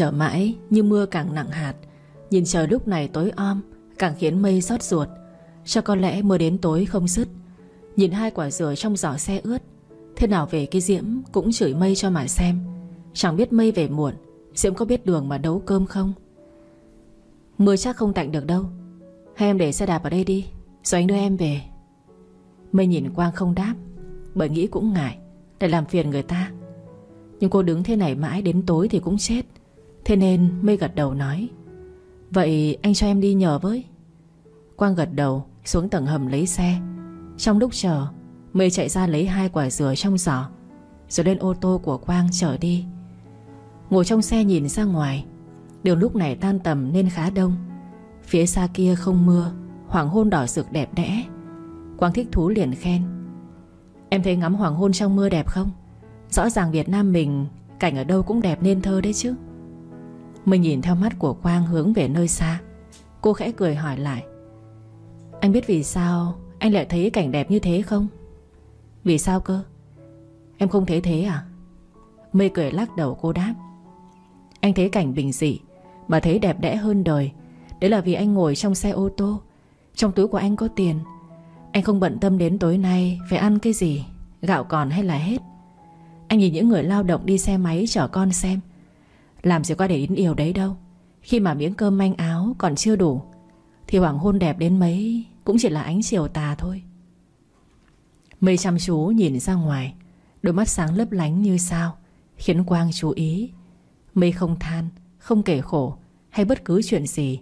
Chờ mãi như mưa càng nặng hạt. Nhìn trời lúc này tối om, Càng khiến mây rót ruột. Cho có lẽ mưa đến tối không dứt? Nhìn hai quả dừa trong giỏ xe ướt, Thế nào về cái Diễm cũng chửi mây cho mà xem. Chẳng biết mây về muộn, Diễm có biết đường mà nấu cơm không? Mưa chắc không tạnh được đâu. Hay em để xe đạp ở đây đi, Rồi anh đưa em về. Mây nhìn Quang không đáp, Bởi nghĩ cũng ngại, Để làm phiền người ta. Nhưng cô đứng thế này mãi đến tối thì cũng chết. Thế nên Mây gật đầu nói, Vậy anh cho em đi nhờ với. Quang gật đầu, xuống tầng hầm lấy xe. Trong lúc chờ Mây chạy ra lấy hai quả dừa trong giỏ, Rồi lên ô tô của Quang chở đi. Ngồi trong xe nhìn ra ngoài, Đường lúc này tan tầm nên khá đông. Phía xa kia không mưa, Hoàng hôn đỏ rực đẹp đẽ. Quang thích thú liền khen, Em thấy ngắm hoàng hôn trong mưa đẹp không? Rõ ràng Việt Nam mình Cảnh ở đâu cũng đẹp nên thơ đấy chứ. Mình nhìn theo mắt của Quang hướng về nơi xa. Cô khẽ cười hỏi lại. Anh biết vì sao Anh lại thấy cảnh đẹp như thế không? Vì sao cơ? Em không thấy thế à? Mây cười lắc đầu cô đáp. Anh thấy cảnh bình dị, Mà thấy đẹp đẽ hơn đời. Đấy là vì anh ngồi trong xe ô tô. Trong túi của anh có tiền. Anh không bận tâm đến tối nay Phải ăn cái gì, Gạo còn hay là hết. Anh nhìn những người lao động đi xe máy chở con xem. Làm gì có để đến yêu đấy đâu. Khi mà miếng cơm manh áo còn chưa đủ Thì hoàng hôn đẹp đến mấy Cũng chỉ là ánh chiều tà thôi. Mây chăm chú nhìn ra ngoài Đôi mắt sáng lấp lánh như sao Khiến Quang chú ý. Mây không than, không kể khổ Hay bất cứ chuyện gì.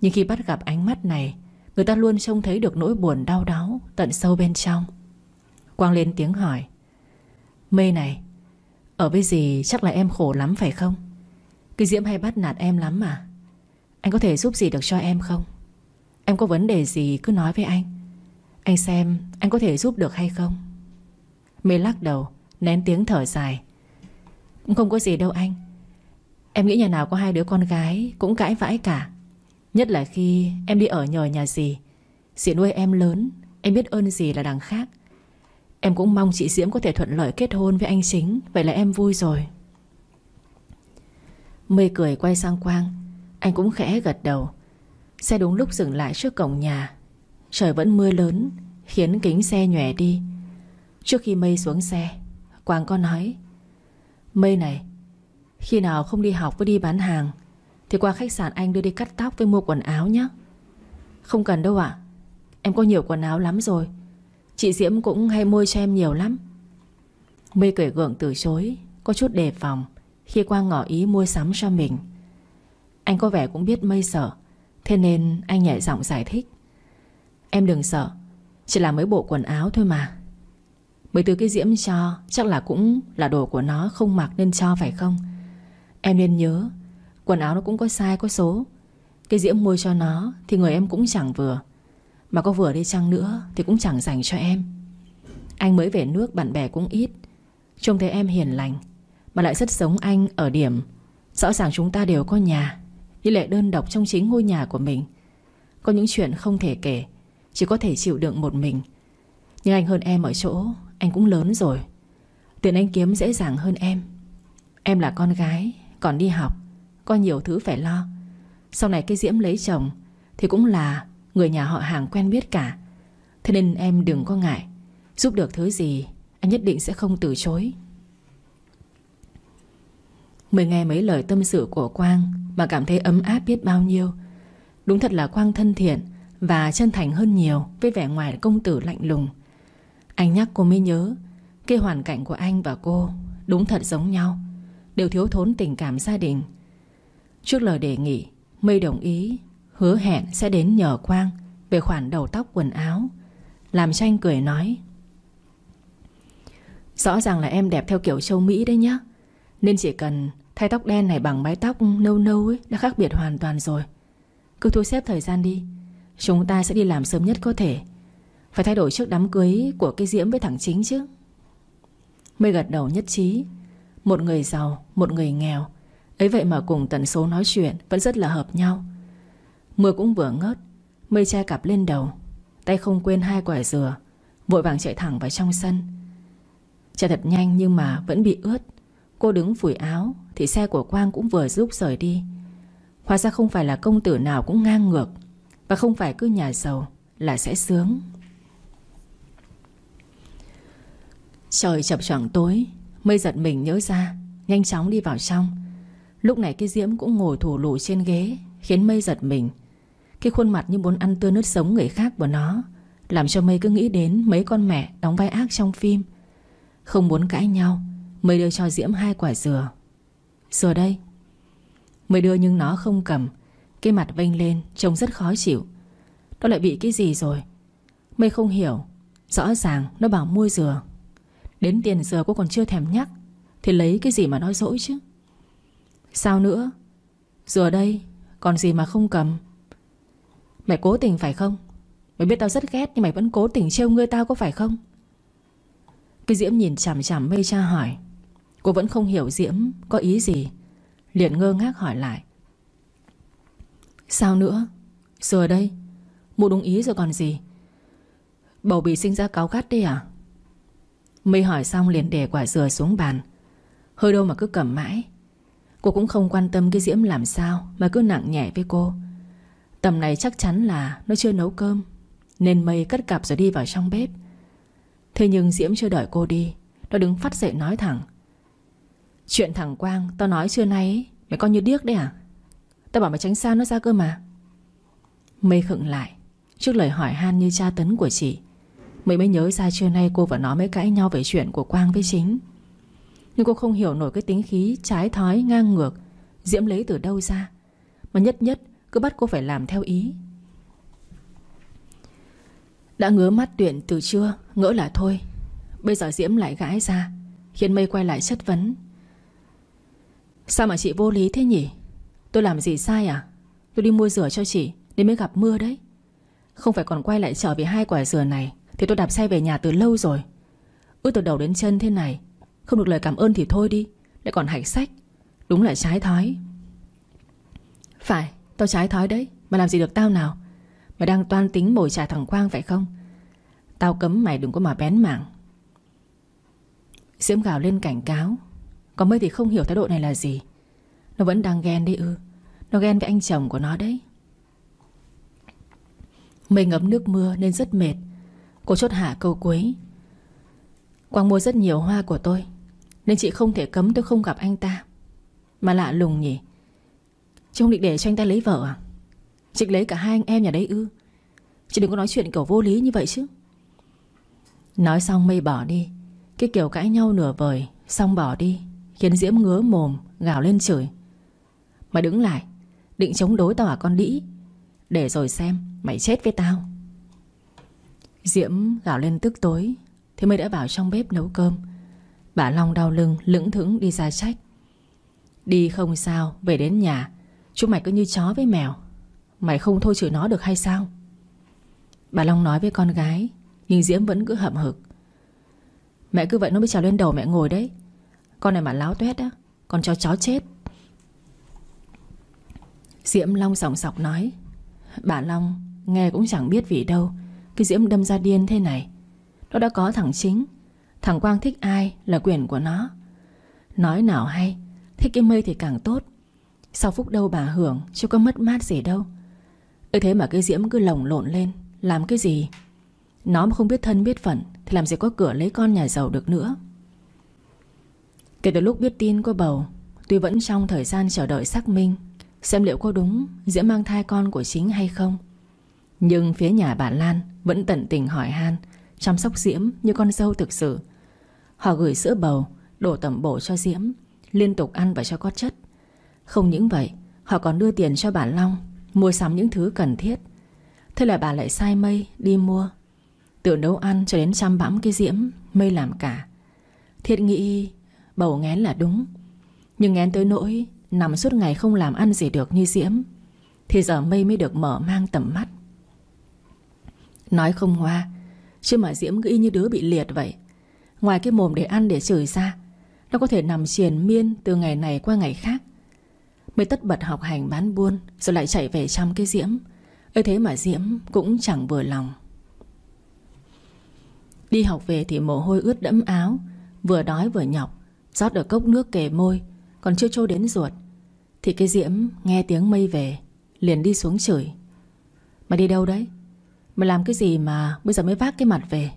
Nhưng khi bắt gặp ánh mắt này Người ta luôn trông thấy được nỗi buồn đau đáu Tận sâu bên trong. Quang lên tiếng hỏi Mây này Ở với gì chắc là em khổ lắm phải không? Cái Diễm hay bắt nạt em lắm mà. Anh có thể giúp gì được cho em không? Em có vấn đề gì cứ nói với anh. Anh xem anh có thể giúp được hay không. Mê lắc đầu, Nén tiếng thở dài. Cũng không có gì đâu anh. Em nghĩ nhà nào có hai đứa con gái Cũng cãi vãi cả. Nhất là khi em đi ở nhờ nhà gì Dì nuôi em lớn, Em biết ơn gì là đằng khác. Em cũng mong chị Diễm có thể thuận lợi kết hôn với anh chính, Vậy là em vui rồi. Mây cười quay sang Quang. Anh cũng khẽ gật đầu. Xe đúng lúc dừng lại trước cổng nhà. Trời vẫn mưa lớn, Khiến kính xe nhòe đi. Trước khi Mây xuống xe, Quang có nói Mây này, Khi nào không đi học với đi bán hàng, Thì qua khách sạn anh đưa đi cắt tóc với mua quần áo nhé. Không cần đâu ạ. Em có nhiều quần áo lắm rồi. Chị Diễm cũng hay mua cho em nhiều lắm. Mây cười gượng từ chối, Có chút đề phòng. Khi Quang ngỏ ý mua sắm cho mình. Anh có vẻ cũng biết Mây sợ, Thế nên anh nhẹ giọng giải thích. Em đừng sợ, Chỉ là mấy bộ quần áo thôi mà. Mấy thứ cái Diễm cho Chắc là cũng là đồ của nó không mặc nên cho phải không? Em nên nhớ, Quần áo nó cũng có sai có số. Cái Diễm mua cho nó Thì người em cũng chẳng vừa. Mà có vừa đi chăng nữa Thì cũng chẳng dành cho em. Anh mới về nước bạn bè cũng ít, Trông thấy em hiền lành. Mà lại rất giống anh ở điểm. Rõ ràng chúng ta đều có nhà Nhưng lại đơn độc trong chính ngôi nhà của mình. Có những chuyện không thể kể, Chỉ có thể chịu đựng một mình. Nhưng anh hơn em ở chỗ, Anh cũng lớn rồi. Tiền anh kiếm dễ dàng hơn em. Em là con gái, Còn đi học, Có nhiều thứ phải lo. Sau này cái Diễm lấy chồng, Thì cũng là người nhà họ hàng quen biết cả. Thế nên em đừng có ngại. Giúp được thứ gì, Anh nhất định sẽ không từ chối. Mới nghe mấy lời tâm sự của Quang Mà cảm thấy ấm áp biết bao nhiêu. Đúng thật là Quang thân thiện Và chân thành hơn nhiều Với vẻ ngoài công tử lạnh lùng. Anh nhắc cô mới nhớ, Cái hoàn cảnh của anh và cô Đúng thật giống nhau, Đều thiếu thốn tình cảm gia đình. Trước lời đề nghị, Mây đồng ý, Hứa hẹn sẽ đến nhờ Quang Về khoản đầu tóc quần áo, Làm cho anh cười nói. Rõ ràng là em đẹp theo kiểu châu Mỹ đấy nhá, Nên chỉ cần thay tóc đen này bằng mái tóc nâu nâu ấy Đã khác biệt hoàn toàn rồi. Cứ thu xếp thời gian đi. Chúng ta sẽ đi làm sớm nhất có thể. Phải thay đổi trước đám cưới của cái diễm với thằng chính chứ. Mây gật đầu nhất trí. Một người giàu, một người nghèo. Ấy vậy mà cùng tần số nói chuyện Vẫn rất là hợp nhau. Mưa cũng vừa ngớt Mây che cặp lên đầu. Tay không quên hai quả dừa Vội vàng chạy thẳng vào trong sân. Chạy thật nhanh nhưng mà vẫn bị ướt cô đứng phủi áo, Thì xe của Quang cũng vừa giúp rời đi. Hóa ra không phải là công tử nào cũng ngang ngược, Và không phải cứ nhà giàu Là sẽ sướng. Trời chập choạng tối, Mây giật mình nhớ ra, Nhanh chóng đi vào trong. Lúc này cái diễm cũng ngồi thủ lù trên ghế, Khiến mây giật mình. Cái khuôn mặt như muốn ăn tươi nứt sống người khác của nó, Làm cho mây cứ nghĩ đến Mấy con mẹ đóng vai ác trong phim. Không muốn cãi nhau Mây đưa cho Diễm hai quả dừa. Dừa đây. Mây đưa nhưng nó không cầm. Cái mặt vênh lên, trông rất khó chịu. Nó lại bị cái gì rồi? Mây không hiểu. Rõ ràng nó bảo mua dừa. Đến tiền dừa cô còn chưa thèm nhắc. Thì lấy cái gì mà nói dỗi chứ? Sao nữa? Dừa đây, Còn gì mà không cầm? Mày cố tình phải không? Mày biết tao rất ghét Nhưng mày vẫn cố tình trêu ngươi tao có phải không? Cái Diễm nhìn chằm chằm mây cha hỏi. Cô vẫn không hiểu Diễm có ý gì. Liền ngơ ngác hỏi lại. Sao nữa? Dừa đây, Mua đúng ý rồi còn gì? Bầu bị sinh ra cáo gắt đi à? Mây hỏi xong liền để quả dừa xuống bàn. Hơi đâu mà cứ cầm mãi. Cô cũng không quan tâm cái Diễm làm sao Mà cứ nặng nhẹ với cô. Tầm này chắc chắn là nó chưa nấu cơm, Nên mây cất cặp rồi đi vào trong bếp. Thế nhưng Diễm chưa đợi cô đi, Nó đứng phát dậy nói thẳng. Chuyện thằng Quang Tao nói trưa nay ấy, Mày coi như điếc đấy à? Tao bảo mày tránh xa nó ra cơ mà. Mây khựng lại Trước lời hỏi han như tra tấn của chị Mây mới nhớ ra trưa nay cô và nó mới cãi nhau Về chuyện của Quang với chính. Nhưng cô không hiểu nổi cái tính khí Trái thói ngang ngược Diễm lấy từ đâu ra Mà nhất nhất cứ bắt cô phải làm theo ý. Đã ngứa mắt tuyển từ trưa Ngỡ là thôi Bây giờ Diễm lại gãi ra Khiến mây quay lại chất vấn. Sao mà chị vô lý thế nhỉ? Tôi làm gì sai à? Tôi đi mua rửa cho chị, Nên mới gặp mưa đấy. Không phải còn quay lại trở về hai quả dừa này, Thì tôi đạp xe về nhà từ lâu rồi. Ước từ đầu đến chân thế này, Không được lời cảm ơn thì thôi đi, Lại còn hạch sách. Đúng là trái thói. Phải, Tao trái thói đấy, Mà làm gì được tao nào? Mày đang toan tính bồi trả thằng Quang phải không? Tao cấm mày đừng có mà bén mảng. Diễm gào lên cảnh cáo. Còn mây thì không hiểu thái độ này là gì. Nó vẫn đang ghen đấy ư. Nó ghen với anh chồng của nó đấy. Mây ngấm nước mưa nên rất mệt. Cô chốt hạ câu cuối. Quang mua rất nhiều hoa của tôi, Nên chị không thể cấm tôi không gặp anh ta. Mà lạ lùng nhỉ. Chị không định để cho anh ta lấy vợ à? Chị lấy cả hai anh em nhà đấy ư. Chị đừng có nói chuyện kiểu vô lý như vậy chứ. Nói xong mây bỏ đi. Cái kiểu cãi nhau nửa vời, Xong bỏ đi. Khiến Diễm ngứa mồm, gào lên chửi. Mày đứng lại, Định chống đối tao à con đĩ? Để rồi xem, mày chết với tao. Diễm gào lên tức tối, Thế mới đã vào trong bếp nấu cơm. Bà Long đau lưng, lững thững đi ra trách. Đi không sao, Về đến nhà, Chúng mày cứ như chó với mèo. Mày không thôi chửi nó được hay sao? Bà Long nói với con gái, Nhưng Diễm vẫn cứ hậm hực. Mẹ cứ vậy nó mới trèo lên đầu mẹ ngồi đấy. Con này mà láo tuét á Còn cho chó chết. Diễm Long sòng sọc nói, Bà Long, nghe cũng chẳng biết vì đâu, Cái Diễm đâm ra điên thế này. Nó đã có thằng chính, Thằng Quang thích ai là quyền của nó. Nói nào hay, Thích cái mây thì càng tốt. Sau phúc đâu bà hưởng Chứ có mất mát gì đâu. Ừ thế mà cái Diễm cứ lồng lộn lên, Làm cái gì? Nó mà không biết thân biết phận Thì làm gì có cửa lấy con nhà giàu được nữa. Kể từ lúc biết tin cô bầu, Tuy vẫn trong thời gian chờ đợi xác minh, Xem liệu có đúng Diễm mang thai con của chính hay không. Nhưng phía nhà bà Lan Vẫn tận tình hỏi han, Chăm sóc Diễm như con dâu thực sự. Họ gửi sữa bầu, Đổ tẩm bổ cho Diễm, Liên tục ăn và cho có chất. Không những vậy, Họ còn đưa tiền cho bà Long, Mua sắm những thứ cần thiết. Thế là bà lại sai mây đi mua. Từ nấu ăn cho đến chăm bẵm cái diễm, Mây làm cả. Thiệt nghĩ bầu ngén là đúng. Nhưng ngén tới nỗi, Nằm suốt ngày không làm ăn gì được như diễm, Thì giờ mây mới được mở mang tầm mắt. Nói không hoa, Chứ mà diễm cứ y như đứa bị liệt vậy. Ngoài cái mồm để ăn để chửi ra, Nó có thể nằm triền miên Từ ngày này qua ngày khác. Mới tất bật học hành bán buôn, Rồi lại chạy về chăm cái Diễm. Ấy thế mà Diễm cũng chẳng vừa lòng. Đi học về thì mồ hôi ướt đẫm áo, Vừa đói vừa nhọc. Rót ở cốc nước kề môi, Còn chưa trôi đến ruột, Thì cái Diễm nghe tiếng mây về, Liền đi xuống chửi. Mày đi đâu đấy? Mày làm cái gì mà bây giờ mới vác cái mặt về?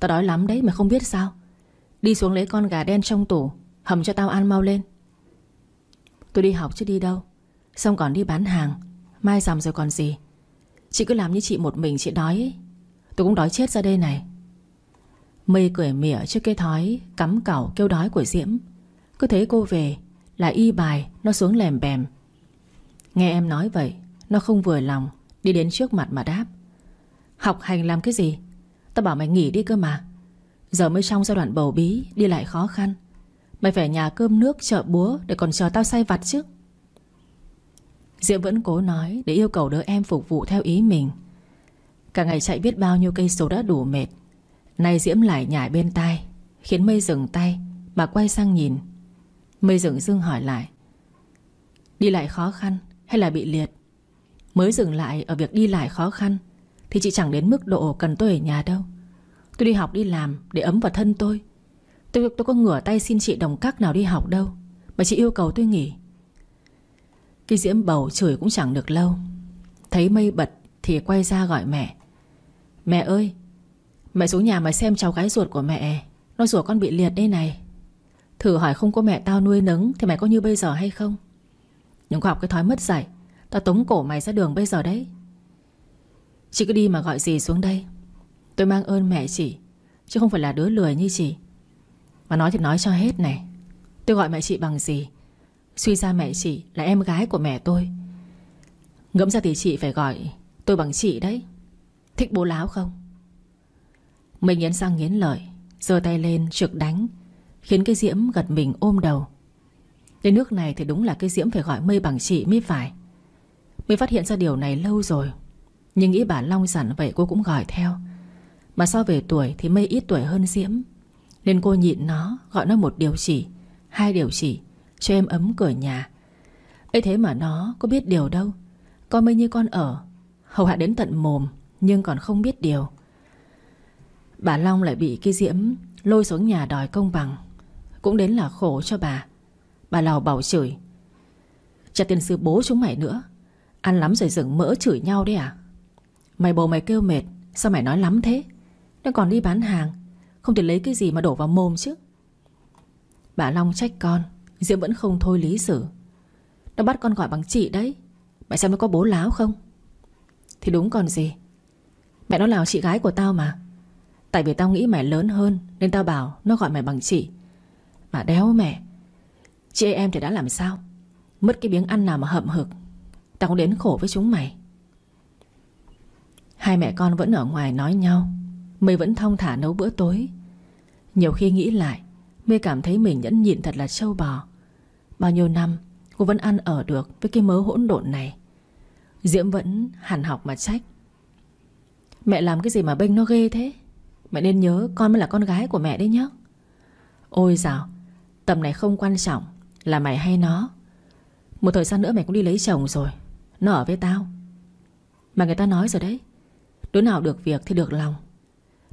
Tao đói lắm đấy, mày không biết sao? Đi xuống lấy con gà đen trong tủ, Hầm cho tao ăn mau lên. Tôi đi học chứ đi đâu, Xong còn đi bán hàng, Mai rằm rồi còn gì. Chị cứ làm như chị một mình chị đói ấy. Tôi cũng đói chết ra đây này. Mây cười mỉa trước cái thói Cắm cẩu kêu đói của Diễm. Cứ thấy cô về Là y bài Nó xuống lèm bèm. Nghe em nói vậy, Nó không vừa lòng, Đi đến trước mặt mà đáp. Học hành làm cái gì? Tao bảo mày nghỉ đi cơ mà. Giờ mới trong giai đoạn bầu bí, Đi lại khó khăn. Mày phải nhà cơm nước, chợ búa Để còn chờ tao say vặt chứ. Diễm vẫn cố nói Để yêu cầu đứa em phục vụ theo ý mình. Cả ngày chạy biết bao nhiêu cây số đã đủ mệt. Nay Diễm lại nhảy bên tai Khiến mây dừng tay Mà quay sang nhìn. Mây dừng dưng hỏi lại Đi lại khó khăn hay là bị liệt? Mới dừng lại ở việc đi lại khó khăn Thì chị chẳng đến mức độ cần tôi ở nhà đâu. Tôi đi học đi làm Để ấm vào thân tôi. Tôi, tôi có ngửa tay xin chị đồng cắc nào đi học đâu Mà chị yêu cầu tôi nghỉ. Cái diễm bầu chửi cũng chẳng được lâu Thấy mây bật Thì quay ra gọi mẹ Mẹ ơi Mẹ xuống nhà mà xem cháu gái ruột của mẹ. Nó rủa con bị liệt đây này. Thử hỏi không có mẹ tao nuôi nấng Thì mày có như bây giờ hay không? Nhưng có học cái thói mất dạy, Tao tống cổ mày ra đường bây giờ đấy. Chị cứ đi mà gọi gì xuống đây. Tôi mang ơn mẹ chị, Chứ không phải là đứa lười như chị. Mà nói thì nói cho hết này. Tôi gọi mẹ chị bằng gì? Suy ra mẹ chị là em gái của mẹ tôi. Ngẫm ra thì chị phải gọi Tôi bằng chị đấy. Thích bố láo không? Mình nghiến răng nghiến lợi, giơ tay lên trực đánh, Khiến cái diễm gật mình ôm đầu. Đến nước này thì đúng là cái diễm phải gọi mây bằng chị mới phải. Mới phát hiện ra điều này lâu rồi, Nhưng nghĩ bà Long dặn vậy cô cũng gọi theo. Mà so về tuổi thì mây ít tuổi hơn Diễm, Nên cô nhịn nó, Gọi nó một điều chỉ, Hai điều chỉ, Cho em ấm cửa nhà. Ấy thế mà nó có biết điều đâu coi mây như con ở, Hầu hạ đến tận mồm, Nhưng còn không biết điều. Bà Long lại bị cái Diễm Lôi xuống nhà đòi công bằng. Cũng đến là khổ cho bà. Bà lào bảo chửi. Trả tiền sư bố chúng mày nữa. Ăn lắm rồi dừng mỡ chửi nhau đấy à? Mày bồ mày kêu mệt, Sao mày nói lắm thế? Nó còn đi bán hàng, Không thể lấy cái gì mà đổ vào mồm chứ. Bà Long trách con, Diễm vẫn không thôi lý xử Nó bắt con gọi bằng chị đấy. Mày xem nó có bố láo không? Thì đúng còn gì. Mẹ nó là chị gái của tao mà. Tại vì tao nghĩ mày lớn hơn, Nên tao bảo nó gọi mày bằng chị. Mà đéo mẹ, Chị em thì đã làm sao? Mất cái miếng ăn nào mà hậm hực, Tao cũng đến khổ với chúng mày. Hai mẹ con vẫn ở ngoài nói nhau, Mây vẫn thong thả nấu bữa tối. Nhiều khi nghĩ lại, Mây cảm thấy mình nhẫn nhịn thật là trâu bò. Bao nhiêu năm, Cô vẫn ăn ở được với cái mớ hỗn độn này. Diễm vẫn hẳn học mà trách. Mẹ làm cái gì mà bênh nó ghê thế? Mẹ nên nhớ con mới là con gái của mẹ đấy nhá Ôi dào Tầm này không quan trọng Là mày hay nó. Một thời gian nữa mày cũng đi lấy chồng rồi Nó ở với tao. Mà người ta nói rồi đấy Đứa nào được việc thì được lòng.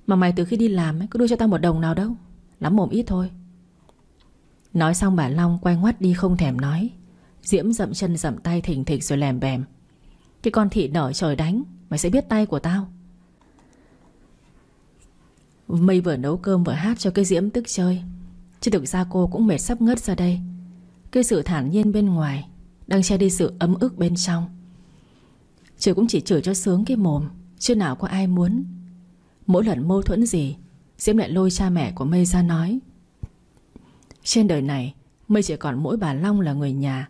Mà mày từ khi đi làm ấy, có đưa cho tao một đồng nào đâu Lắm mồm ít thôi. Nói xong bà Long quay ngoắt đi không thèm nói Diễm dậm chân dậm tay thỉnh thịch rồi lèm bèm. Cái con thị nở trời đánh Mày sẽ biết tay của tao. Mây vừa nấu cơm vừa hát cho cái Diễm tức chơi. Chứ thực ra cô cũng mệt sắp ngất ra đây. Cái sự thản nhiên bên ngoài Đang che đi sự ấm ức bên trong. Trời cũng chỉ chửi cho sướng cái mồm, Chứ nào có ai muốn. Mỗi lần mâu thuẫn gì, Diễm lại lôi cha mẹ của Mây ra nói. Trên đời này, Mây chỉ còn mỗi bà Long là người nhà,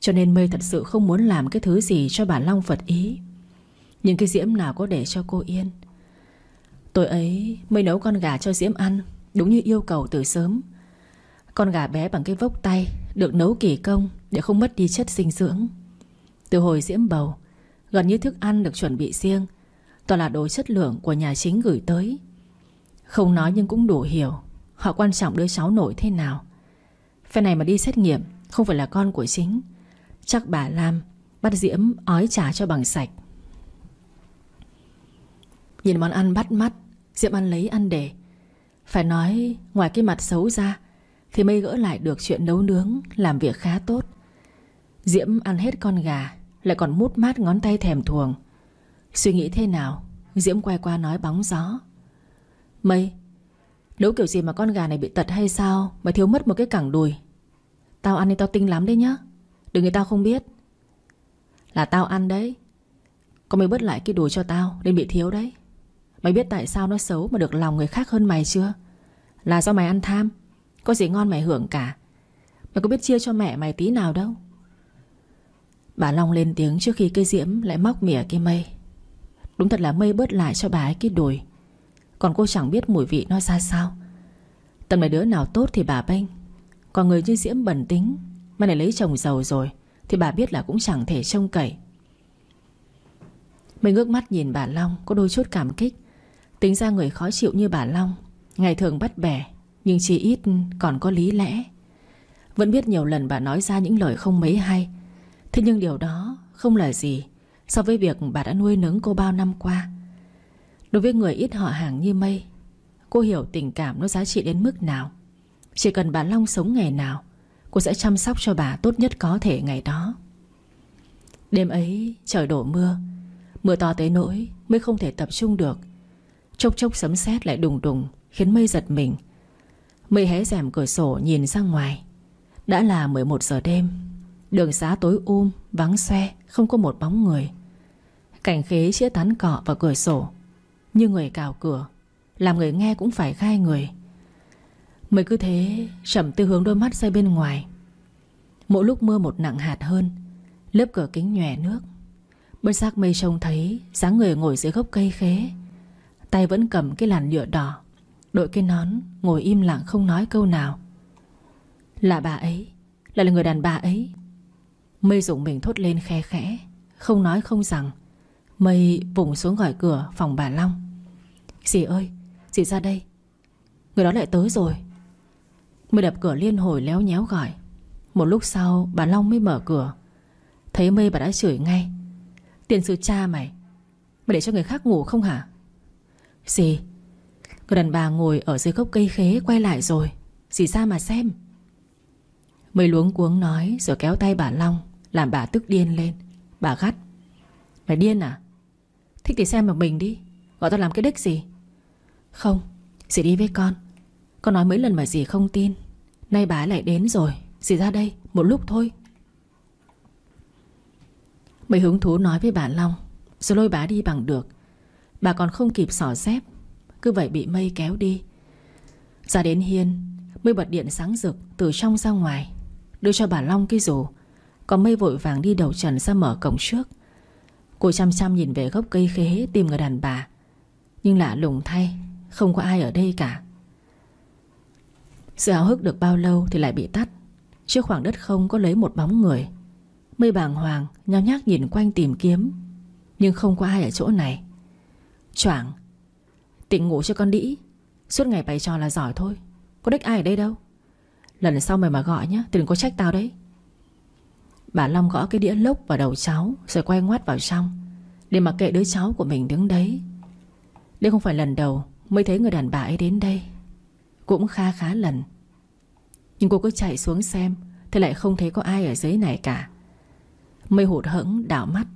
Cho nên Mây thật sự không muốn làm cái thứ gì Cho bà Long Phật ý. Nhưng cái Diễm nào có để cho cô yên? Tôi ấy mới nấu con gà cho Diễm ăn, Đúng như yêu cầu từ sớm. Con gà bé bằng cái vốc tay, Được nấu kỳ công Để không mất đi chất dinh dưỡng. Từ hồi Diễm bầu, Gần như thức ăn được chuẩn bị riêng, Toàn là đồ chất lượng của nhà chính gửi tới. Không nói nhưng cũng đủ hiểu Họ quan trọng đứa cháu nổi thế nào. Phe này mà đi xét nghiệm Không phải là con của chính. Chắc bà Lam bắt Diễm ói trả cho bằng sạch. Nhìn món ăn bắt mắt Diễm ăn lấy ăn để. Phải nói, ngoài cái mặt xấu ra, Thì Mây gỡ lại được chuyện nấu nướng, Làm việc khá tốt. Diễm ăn hết con gà, Lại còn mút mát ngón tay thèm thuồng. Suy nghĩ thế nào, Diễm quay qua nói bóng gió. Mây, Nấu kiểu gì mà con gà này bị tật hay sao Mà thiếu mất một cái cẳng đùi? Tao ăn thì tao tinh lắm đấy nhá, Đừng người tao không biết. Là tao ăn đấy con mày bớt lại cái đùi cho tao Nên bị thiếu đấy. Mày biết tại sao nó xấu mà được lòng người khác hơn mày chưa? Là do mày ăn tham. Có gì ngon mày hưởng cả. Mày có biết chia cho mẹ mày tí nào đâu. Bà Long lên tiếng trước khi cây diễm Lại móc mỉa cái mây. Đúng thật là mây bớt lại cho bà ấy cái đùi. Còn cô chẳng biết mùi vị nó ra sao. Tầm mày đứa nào tốt thì bà bênh. Còn người như diễm bẩn tính Mà này lấy chồng giàu rồi, Thì bà biết là cũng chẳng thể trông cậy. Mình ngước mắt nhìn bà Long Có đôi chút cảm kích. Tính ra người khó chịu như bà Long, Ngày thường bắt bẻ, Nhưng chỉ ít còn có lý lẽ. Vẫn biết nhiều lần bà nói ra những lời không mấy hay. Thế nhưng điều đó không là gì So với việc bà đã nuôi nấng cô bao năm qua. Đối với người ít họ hàng như mây, Cô hiểu tình cảm nó giá trị đến mức nào. Chỉ cần bà Long sống ngày nào, Cô sẽ chăm sóc cho bà tốt nhất có thể ngày đó. Đêm ấy trời đổ mưa Mưa to tới nỗi Mới không thể tập trung được. Chốc chốc sấm sét lại đùng đùng Khiến mây giật mình. Mây hé rèm cửa sổ nhìn ra ngoài. Đã là 11 giờ đêm. Đường xá tối um, vắng xe Không có một bóng người. Cảnh khế chĩa tán cọ vào cửa sổ Như người cào cửa Làm người nghe cũng phải khai người. Mây cứ thế Chậm tư hướng đôi mắt ra bên ngoài. Mỗi lúc mưa một nặng hạt hơn Lớp cửa kính nhòe nước. Bất giác mây trông thấy dáng người ngồi dưới gốc cây khế Tay vẫn cầm cái làn nhựa đỏ. Đội cái nón Ngồi im lặng không nói câu nào. Là bà ấy Là người đàn bà ấy. Mây dùng mình thốt lên khe khẽ, Không nói không rằng. Mây vùng xuống gọi cửa phòng bà Long. Dì ơi, Dì ra đây. Người đó lại tới rồi. Mây đập cửa liên hồi léo nhéo gọi. Một lúc sau, bà Long mới mở cửa. Thấy Mây bà đã chửi ngay. Tiền sư cha mày Mày để cho người khác ngủ không hả? Dì Người đàn bà ngồi ở dưới gốc cây khế quay lại rồi. Dì ra mà xem. Mây luống cuống nói Rồi kéo tay bà Long, Làm bà tức điên lên. Bà gắt. Mày điên à? Thích thì xem một mình đi. Gọi tao làm cái đích gì? Không, Dì đi với con. Con nói mấy lần mà dì không tin. Nay bà lại đến rồi. Dì ra đây, Một lúc thôi. Mấy hứng thú nói với bà Long, Rồi lôi bà đi bằng được. Bà còn không kịp xỏ dép Cứ vậy bị mây kéo đi. Ra đến hiên Mây bật điện sáng rực, từ trong ra ngoài, Đưa cho bà Long cái rổ. Còn mây vội vàng đi đầu trần ra mở cổng trước. Cô chăm chăm nhìn về gốc cây khế Tìm người đàn bà. Nhưng lạ lùng thay, Không có ai ở đây cả. Sự háo hức được bao lâu thì lại bị tắt. Trước khoảng đất không có lấy một bóng người. Mây bàng hoàng, Nhao nhác nhìn quanh tìm kiếm. Nhưng không có ai ở chỗ này. Choảng, Tỉnh ngủ cho con đĩ. Suốt ngày bày trò là giỏi thôi. Có đích ai ở đây đâu? Lần sau mày mà gọi nhá, Thì đừng có trách tao đấy. Bà Long gõ cái đĩa lốc vào đầu cháu, Rồi quay ngoắt vào trong, Để mặc kệ đứa cháu của mình đứng đấy. Đây không phải lần đầu Mới thấy người đàn bà ấy đến đây. Cũng kha khá lần. Nhưng cô cứ chạy xuống xem, Thì lại không thấy có ai ở dưới này cả. Mây hụt hẫng đảo mắt,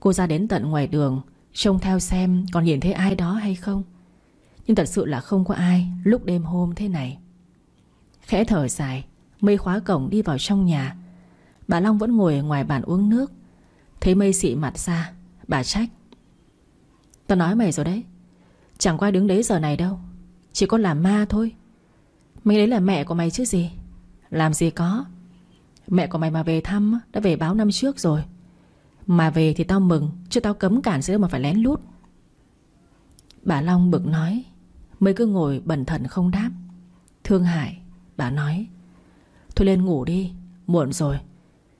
Cô ra đến tận ngoài đường Trông theo xem còn nhìn thấy ai đó hay không. Nhưng thật sự là không có ai Lúc đêm hôm thế này. Khẽ thở dài, Mây khóa cổng đi vào trong nhà. Bà Long vẫn ngồi ngoài bàn uống nước. Thấy mây xị mặt ra, Bà trách. Tao nói mày rồi đấy, Chẳng qua đứng đấy giờ này đâu, Chỉ có làm ma thôi. Mày đấy là mẹ của mày chứ gì? Làm gì có? Mẹ của mày mà về thăm Đã về báo năm trước rồi. Mà về thì tao mừng, Chứ tao cấm cản gì đâu mà phải lén lút. Bà Long bực nói Mới cứ ngồi bẩn thận không đáp. Thương hại Bà nói, Thôi lên ngủ đi, Muộn rồi,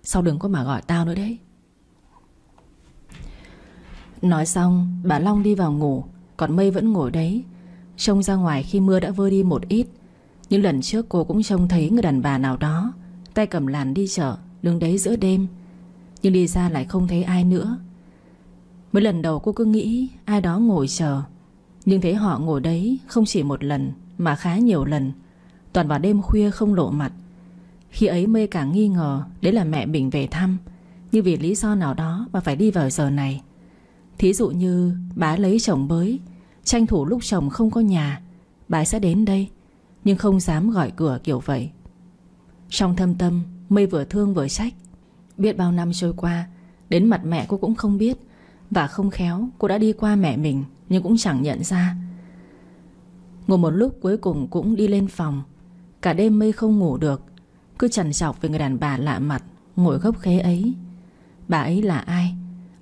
Sau đừng có mà gọi tao nữa đấy. Nói xong, Bà Long đi vào ngủ, Còn Mây vẫn ngồi đấy, Trông ra ngoài khi mưa đã vơi đi một ít. Nhưng lần trước cô cũng trông thấy người đàn bà nào đó, Tay cầm làn đi chợ, Đứng đấy giữa đêm nhưng đi ra lại không thấy ai nữa. Mới lần đầu cô cứ nghĩ Ai đó ngồi chờ. Nhưng thấy họ ngồi đấy không chỉ một lần, Mà khá nhiều lần. Toàn vào đêm khuya không lộ mặt. Khi ấy mây càng nghi ngờ, Đấy là mẹ mình về thăm. Nhưng vì lý do nào đó mà phải đi vào giờ này. Thí dụ như bà lấy chồng mới, Tranh thủ lúc chồng không có nhà, Bà sẽ đến đây. Nhưng không dám gọi cửa kiểu vậy. Trong thâm tâm Mây vừa thương vừa trách. Biết bao năm trôi qua, Đến mặt mẹ cô cũng không biết. Và không khéo, cô đã đi qua mẹ mình, Nhưng cũng chẳng nhận ra. Ngồi một lúc cuối cùng cũng đi lên phòng. Cả đêm mây không ngủ được. Cứ trằn trọc về người đàn bà lạ mặt, Ngồi gốc khế ấy. Bà ấy là ai?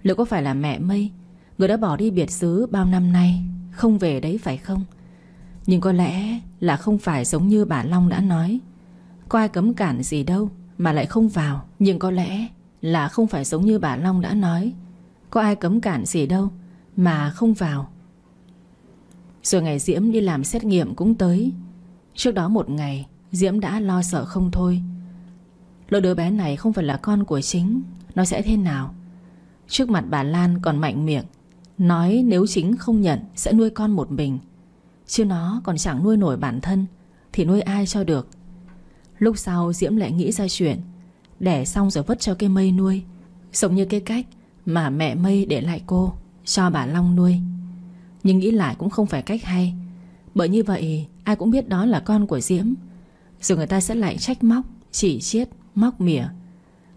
Liệu có phải là mẹ mây? Người đã bỏ đi biệt xứ bao năm nay, Không về đấy phải không? Nhưng có lẽ là không phải giống như bà Long đã nói. Có ai cấm cản gì đâu. Mà lại không vào. Nhưng có lẽ là không phải giống như bà Long đã nói. Có ai cấm cản gì đâu Mà không vào. Rồi ngày Diễm đi làm xét nghiệm cũng tới. Trước đó một ngày, Diễm đã lo sợ không thôi. Lỡ đứa bé này không phải là con của chính. Nó sẽ thế nào? Trước mặt bà Lan còn mạnh miệng, Nói nếu chính không nhận Sẽ nuôi con một mình. Chứ nó còn chẳng nuôi nổi bản thân, Thì nuôi ai cho được? Lúc sau Diễm lại nghĩ ra chuyện. Đẻ xong rồi vứt cho cái mây nuôi. Giống như cái cách mà mẹ mây để lại cô Cho bà Long nuôi. Nhưng nghĩ lại cũng không phải cách hay. Bởi như vậy ai cũng biết đó là con của Diễm. Rồi người ta sẽ lại trách móc Chỉ chiết, móc mỉa.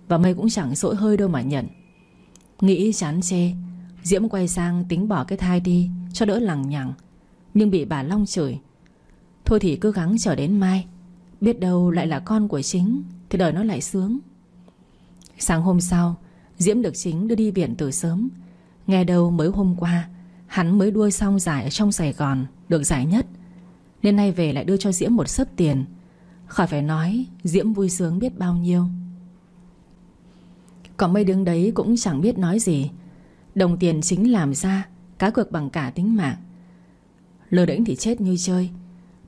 Và mây cũng chẳng sỗi hơi đâu mà nhận. Nghĩ chán chê Diễm quay sang tính bỏ cái thai đi Cho đỡ lằng nhằng. Nhưng bị bà Long chửi. Thôi thì cứ gắng chờ đến mai. Biết đâu lại là con của chính, Thì đời nó lại sướng. Sáng hôm sau, Diễm được chính đưa đi viện từ sớm. Nghe đâu mới hôm qua, Hắn mới đua xong giải ở trong Sài Gòn, Được giải nhất. Nên nay về lại đưa cho Diễm một sớp tiền. Khỏi phải nói, Diễm vui sướng biết bao nhiêu. Còn mấy đứng đấy cũng chẳng biết nói gì. Đồng tiền chính làm ra, Cá cược bằng cả tính mạng. Lơ đễnh thì chết như chơi.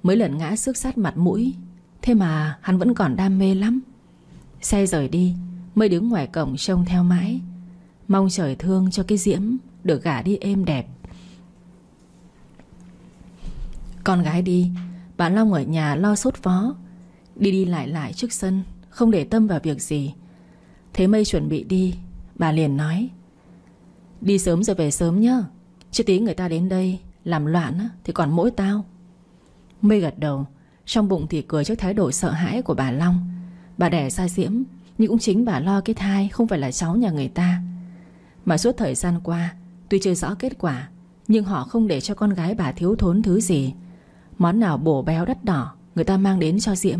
Mấy lần ngã xước sát mặt mũi Thế mà hắn vẫn còn đam mê lắm. Xe rời đi, Mới đứng ngoài cổng trông theo mãi. Mong trời thương cho cái diễm Được gả đi êm đẹp. Con gái đi, Bà Long ở nhà lo sốt phó Đi đi lại lại trước sân, Không để tâm vào việc gì. Thế mây chuẩn bị đi, Bà liền nói. Đi sớm rồi về sớm nhá, Chứ tí người ta đến đây Làm loạn thì còn mỗi tao. Mây gật đầu. Trong bụng thì cười trước thái độ sợ hãi của bà Long. Bà đẻ sai diễm Nhưng cũng chính bà lo cái thai Không phải là cháu nhà người ta. Mà suốt thời gian qua Tuy chưa rõ kết quả Nhưng họ không để cho con gái bà thiếu thốn thứ gì. Món nào bổ béo đắt đỏ Người ta mang đến cho Diễm.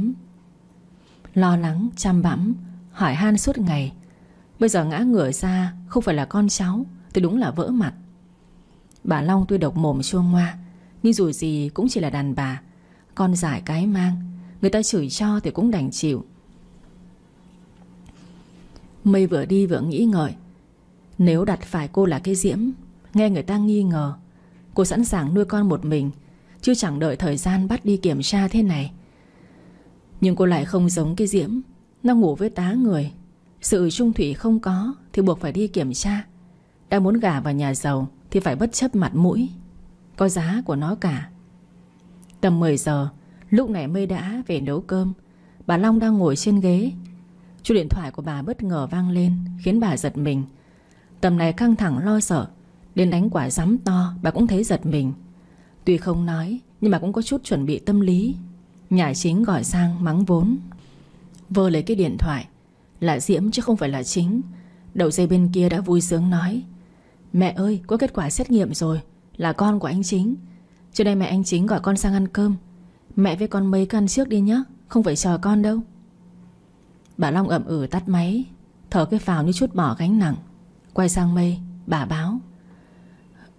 Lo lắng, chăm bẵm Hỏi han suốt ngày. Bây giờ ngã ngửa ra Không phải là con cháu Thì đúng là vỡ mặt. Bà Long tuy độc mồm chua ngoa Nhưng dù gì cũng chỉ là đàn bà. Con giải cái mang. Người ta chửi cho thì cũng đành chịu. Mây vừa đi vừa nghĩ ngợi. Nếu đặt phải cô là cái diễm, Nghe người ta nghi ngờ, Cô sẵn sàng nuôi con một mình, Chứ chẳng đợi thời gian bắt đi kiểm tra thế này. Nhưng cô lại không giống cái diễm, Nó ngủ với tá người. Sự trung thủy không có Thì buộc phải đi kiểm tra. Đang muốn gả vào nhà giàu Thì phải bất chấp mặt mũi. Có giá của nó cả. Tầm 10 giờ, Lúc này mây đã về nấu cơm. Bà Long đang ngồi trên ghế. Chu điện thoại của bà bất ngờ vang lên, Khiến bà giật mình. Tầm này căng thẳng lo sợ, Đến đánh quả rắm to, bà cũng thấy giật mình. Tuy không nói, Nhưng mà cũng có chút chuẩn bị tâm lý. Nhà chính gọi sang mắng vốn. Vơ lấy cái điện thoại, Là Diễm chứ không phải là chính. Đầu dây bên kia đã vui sướng nói, Mẹ ơi, có kết quả xét nghiệm rồi, Là con của anh chính. Trước đây mẹ anh chính gọi con sang ăn cơm. Mẹ với con mấy căn trước đi nhé Không phải chờ con đâu. Bà Long ậm ừ tắt máy, Thở cái phào như chút bỏ gánh nặng. Quay sang mây, Bà báo.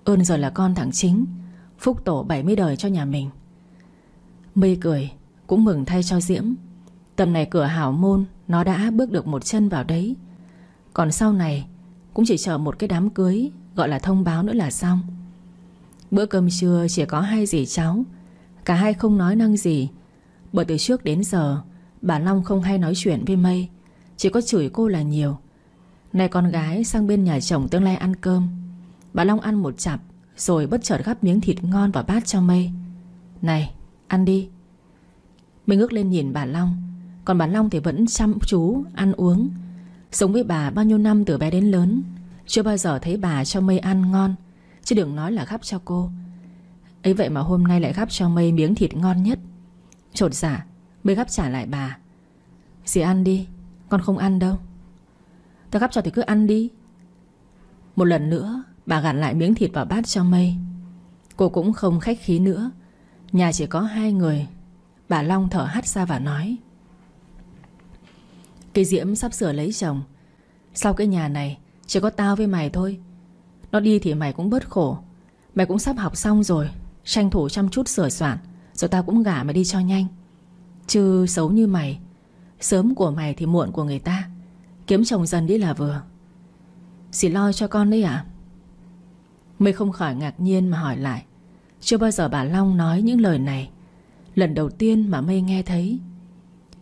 Ơn rồi là con thằng chính, Phúc tổ 70 đời cho nhà mình. Mây cười, Cũng mừng thay cho Diễm. Tầm này cửa hảo môn, Nó đã bước được một chân vào đấy. Còn sau này, Cũng chỉ chờ một cái đám cưới, Gọi là thông báo nữa là xong. Bữa cơm trưa chỉ có hai dì cháu. Cả hai không nói năng gì. Bởi từ trước đến giờ, Bà Long không hay nói chuyện với Mây. Chỉ có chửi cô là nhiều. Này con gái, sang bên nhà chồng tương lai ăn cơm. Bà Long ăn một chặp, Rồi bất chợt gắp miếng thịt ngon vào bát cho Mây. Này, ăn đi. Mây ngước lên nhìn bà Long, Còn bà Long thì vẫn chăm chú ăn uống. Sống với bà bao nhiêu năm từ bé đến lớn, Chưa bao giờ thấy bà cho Mây ăn ngon. Chứ đừng nói là gắp cho cô. Ấy vậy mà hôm nay lại gắp cho Mây miếng thịt ngon nhất. Trột giả Mây gắp trả lại bà. Dì ăn đi, Con không ăn đâu. Tao gắp cho thì cứ ăn đi. Một lần nữa, Bà gặn lại miếng thịt vào bát cho Mây. Cô cũng không khách khí nữa. Nhà chỉ có hai người. Bà Long thở hắt ra và nói Cây Diễm sắp sửa lấy chồng. Sau cái nhà này, Chỉ có tao với mày thôi. Nó đi thì mày cũng bớt khổ. Mày cũng sắp học xong rồi. Tranh thủ chăm chút sửa soạn, Rồi tao cũng gả mày đi cho nhanh. Chứ xấu như mày, Sớm của mày thì muộn của người ta. Kiếm chồng dần đi là vừa. Xì lo cho con đấy à Mây không khỏi ngạc nhiên mà hỏi lại. Chưa bao giờ bà Long nói những lời này. Lần đầu tiên mà Mây nghe thấy.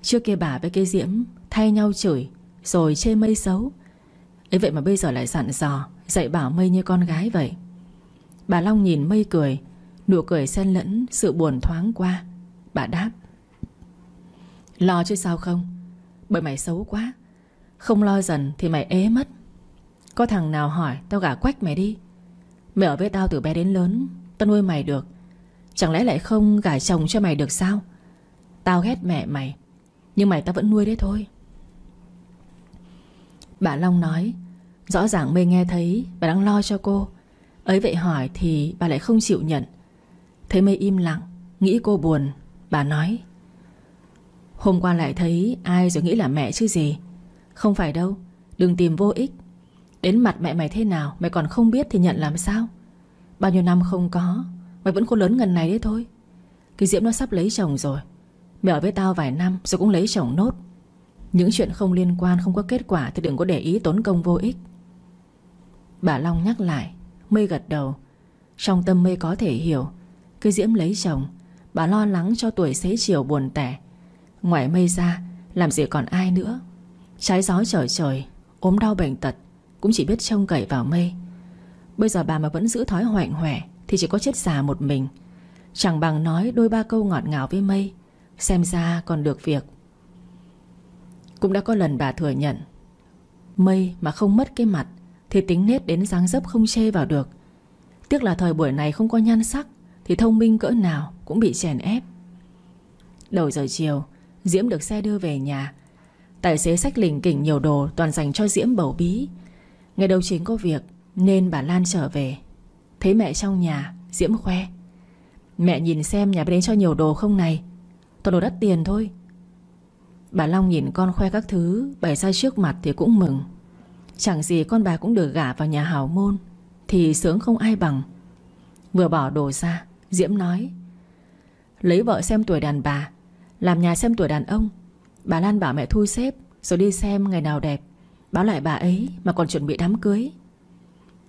Trước kia bà với cái Diễm Thay nhau chửi, Rồi chê Mây xấu. Ấy vậy mà bây giờ lại dặn dò. Dạy bảo Mây như con gái vậy. Bà Long nhìn Mây cười, Nụ cười xen lẫn sự buồn thoáng qua. Bà đáp, Lo chứ sao không? Bởi mày xấu quá. Không lo dần thì mày ế mất. Có thằng nào hỏi tao gả quách mày đi. Mày ở với tao từ bé đến lớn, Tao nuôi mày được. Chẳng lẽ lại không gả chồng cho mày được sao? Tao ghét mẹ mày, Nhưng mày tao vẫn nuôi đấy thôi. Bà Long nói Rõ ràng mê nghe thấy Bà đang lo cho cô. Ấy vậy hỏi thì bà lại không chịu nhận. Thấy mê im lặng, Nghĩ cô buồn, Bà nói, Hôm qua lại thấy ai rồi nghĩ là mẹ chứ gì? Không phải đâu, Đừng tìm vô ích. Đến mặt mẹ mày thế nào, Mày còn không biết thì nhận làm sao? Bao nhiêu năm không có, Mày vẫn có lớn ngần này đấy thôi. Cái Diễm nó sắp lấy chồng rồi. Mẹ ở với tao vài năm rồi cũng lấy chồng nốt. Những chuyện không liên quan, không có kết quả Thì đừng có để ý tốn công vô ích. Bà Long nhắc lại. Mây gật đầu. Trong tâm mây có thể hiểu. Cứ Diễm lấy chồng, Bà lo lắng cho tuổi xế chiều buồn tẻ. Ngoài mây ra, Làm gì còn ai nữa? Trái gió trời trời, ốm đau bệnh tật, Cũng chỉ biết trông cậy vào mây Bây giờ bà mà vẫn giữ thói hoạnh hoẻ, Thì chỉ có chết già một mình. Chẳng bằng nói đôi ba câu ngọt ngào với mây Xem ra còn được việc. Cũng đã có lần bà thừa nhận Mây mà không mất cái mặt. Thì tính nết đến dáng dấp không chê vào được. Tiếc là thời buổi này không có nhan sắc, Thì thông minh cỡ nào cũng bị chèn ép. Đầu giờ chiều, Diễm được xe đưa về nhà. Tài xế sách lình kỉnh nhiều đồ Toàn dành cho Diễm bầu bí. Ngày đầu chính có việc, Nên bà Lan trở về. Thấy mẹ trong nhà, Diễm khoe. Mẹ nhìn xem nhà bên đấy cho nhiều đồ không này? Toàn đồ đắt tiền thôi. Bà Long nhìn con khoe các thứ, Bày ra trước mặt thì cũng mừng. Chẳng gì con bà cũng được gả vào nhà hào môn, Thì sướng không ai bằng. Vừa bỏ đồ ra, Diễm nói, Lấy vợ xem tuổi đàn bà, làm nhà xem tuổi đàn ông. Bà Lan bảo mẹ thu xếp, Rồi đi xem ngày nào đẹp. Báo lại bà ấy mà còn chuẩn bị đám cưới.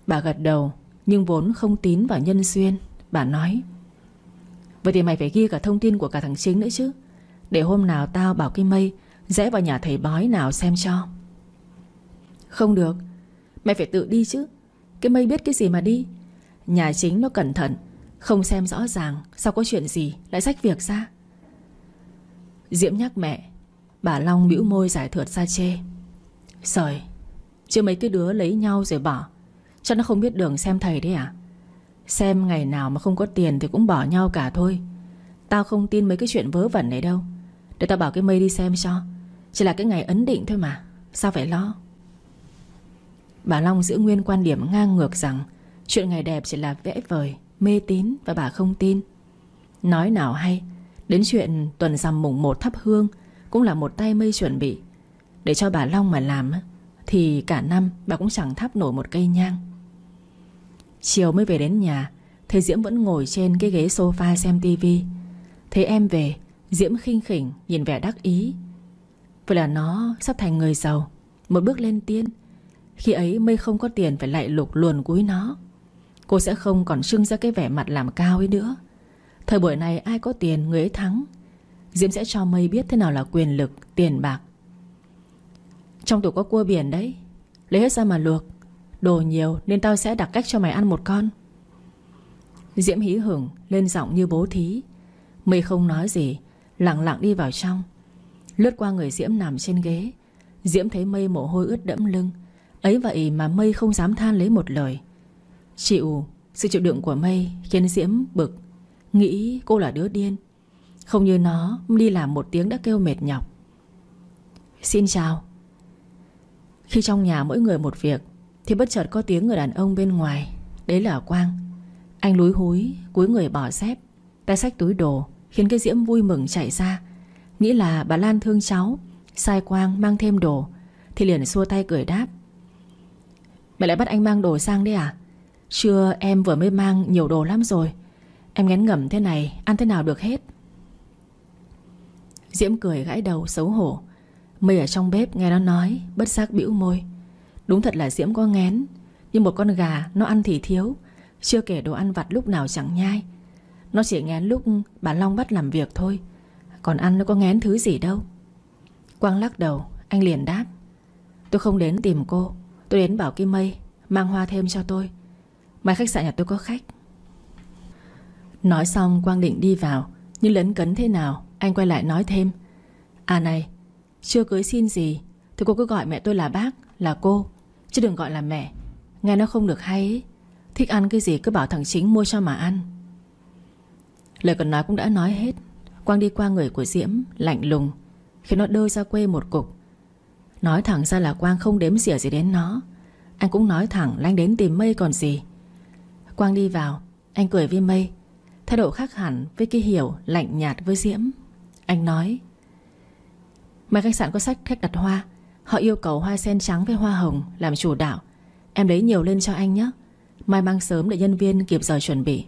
Bà gật đầu, Nhưng vốn không tín vào nhân duyên Bà nói, Vậy thì mày phải ghi cả thông tin của cả thằng Chính nữa chứ. Để hôm nào tao bảo cái mây Rẽ vào nhà thầy bói nào xem cho. Không được. Mày phải tự đi chứ. Cái mây biết cái gì mà đi. Nhà chính nó cẩn thận, Không xem rõ ràng Sao có chuyện gì lại sách việc ra. Diễm nhắc mẹ, Bà Long bĩu môi giải thượt ra chê. Sời Chứ mấy cái đứa lấy nhau rồi bỏ, Cho nó không biết đường xem thầy đấy à? Xem ngày nào mà không có tiền Thì cũng bỏ nhau cả thôi. Tao không tin mấy cái chuyện vớ vẩn này đâu. Để tao bảo cái mây đi xem cho. Chỉ là cái ngày ấn định thôi mà. Sao phải lo? Bà Long giữ nguyên quan điểm ngang ngược rằng, Chuyện ngày đẹp chỉ là vẽ vời, Mê tín và bà không tin. Nói nào hay, Đến chuyện tuần rằm mùng một thắp hương Cũng là một tay mây chuẩn bị. Để cho bà Long mà làm Thì cả năm bà cũng chẳng thắp nổi một cây nhang. Chiều mới về đến nhà, Thấy Diễm vẫn ngồi trên cái ghế sofa xem tivi Thấy em về, Diễm khinh khỉnh nhìn vẻ đắc ý. Vậy là nó sắp thành người giàu, Một bước lên tiên. Khi ấy mây không có tiền phải lại lục luồn cúi nó. Cô sẽ không còn trưng ra cái vẻ mặt làm cao ấy nữa. Thời buổi này ai có tiền người ấy thắng. Diễm sẽ cho mây biết thế nào là quyền lực, Tiền bạc. Trong tủ có cua biển đấy. Lấy hết ra mà luộc. Đồ nhiều nên tao sẽ đặt cách cho mày ăn một con. Diễm hí hửng, Lên giọng như bố thí. Mây không nói gì, Lặng lặng đi vào trong. Lướt qua người Diễm nằm trên ghế. Diễm thấy mây mồ hôi ướt đẫm lưng. Ấy vậy mà mây không dám than lấy một lời. Chịu, Sự chịu đựng của mây khiến Diễm bực. Nghĩ cô là đứa điên. Không như nó, đi làm một tiếng đã kêu mệt nhọc. Xin chào. Khi trong nhà mỗi người một việc, Thì bất chợt có tiếng người đàn ông bên ngoài. Đấy là Quang. Anh lúi húi, cúi người bỏ dép Tay xách túi đồ, Khiến cái Diễm vui mừng chạy ra. Nghĩ là bà Lan thương cháu, Sai Quang mang thêm đồ, Thì liền xua tay cười đáp. Mẹ lại bắt anh mang đồ sang đấy à? Chưa, em vừa mới mang nhiều đồ lắm rồi. Em ngén ngẩm thế này, Ăn thế nào được hết? Diễm cười gãi đầu xấu hổ. Mây ở trong bếp nghe nó nói, Bất giác bĩu môi. Đúng thật là Diễm có ngén Nhưng một con gà nó ăn thì thiếu. Chưa kể đồ ăn vặt lúc nào chẳng nhai. Nó chỉ ngén lúc bà Long bắt làm việc thôi. Còn ăn nó có ngén thứ gì đâu. Quang lắc đầu, Anh liền đáp. Tôi không đến tìm cô. Tôi đến bảo Kim Mây, Mang hoa thêm cho tôi. Mai khách sạn nhà tôi có khách. Nói xong, Quang định đi vào, Nhưng lấn cấn thế nào, Anh quay lại nói thêm. À này, Chưa cưới xin gì, Thì cô cứ gọi mẹ tôi là bác, Là cô, Chứ đừng gọi là mẹ. Nghe nó không được hay ấy. Thích ăn cái gì cứ bảo thằng chính mua cho mà ăn. Lời còn nói cũng đã nói hết. Quang đi qua người của Diễm, Lạnh lùng. Khiến nó đơ ra quê một cục Nói thẳng ra là Quang không đếm xỉa gì đến nó. Anh cũng nói thẳng là anh đến tìm mây còn gì. Quang đi vào, Anh cười với mây. Thái độ khác hẳn với cái hiểu lạnh nhạt với Diễm. Anh nói Mai khách sạn có sách khách đặt hoa. Họ yêu cầu hoa sen trắng với hoa hồng Làm chủ đạo. Em lấy nhiều lên cho anh nhé. Mai mang sớm để nhân viên kịp giờ chuẩn bị.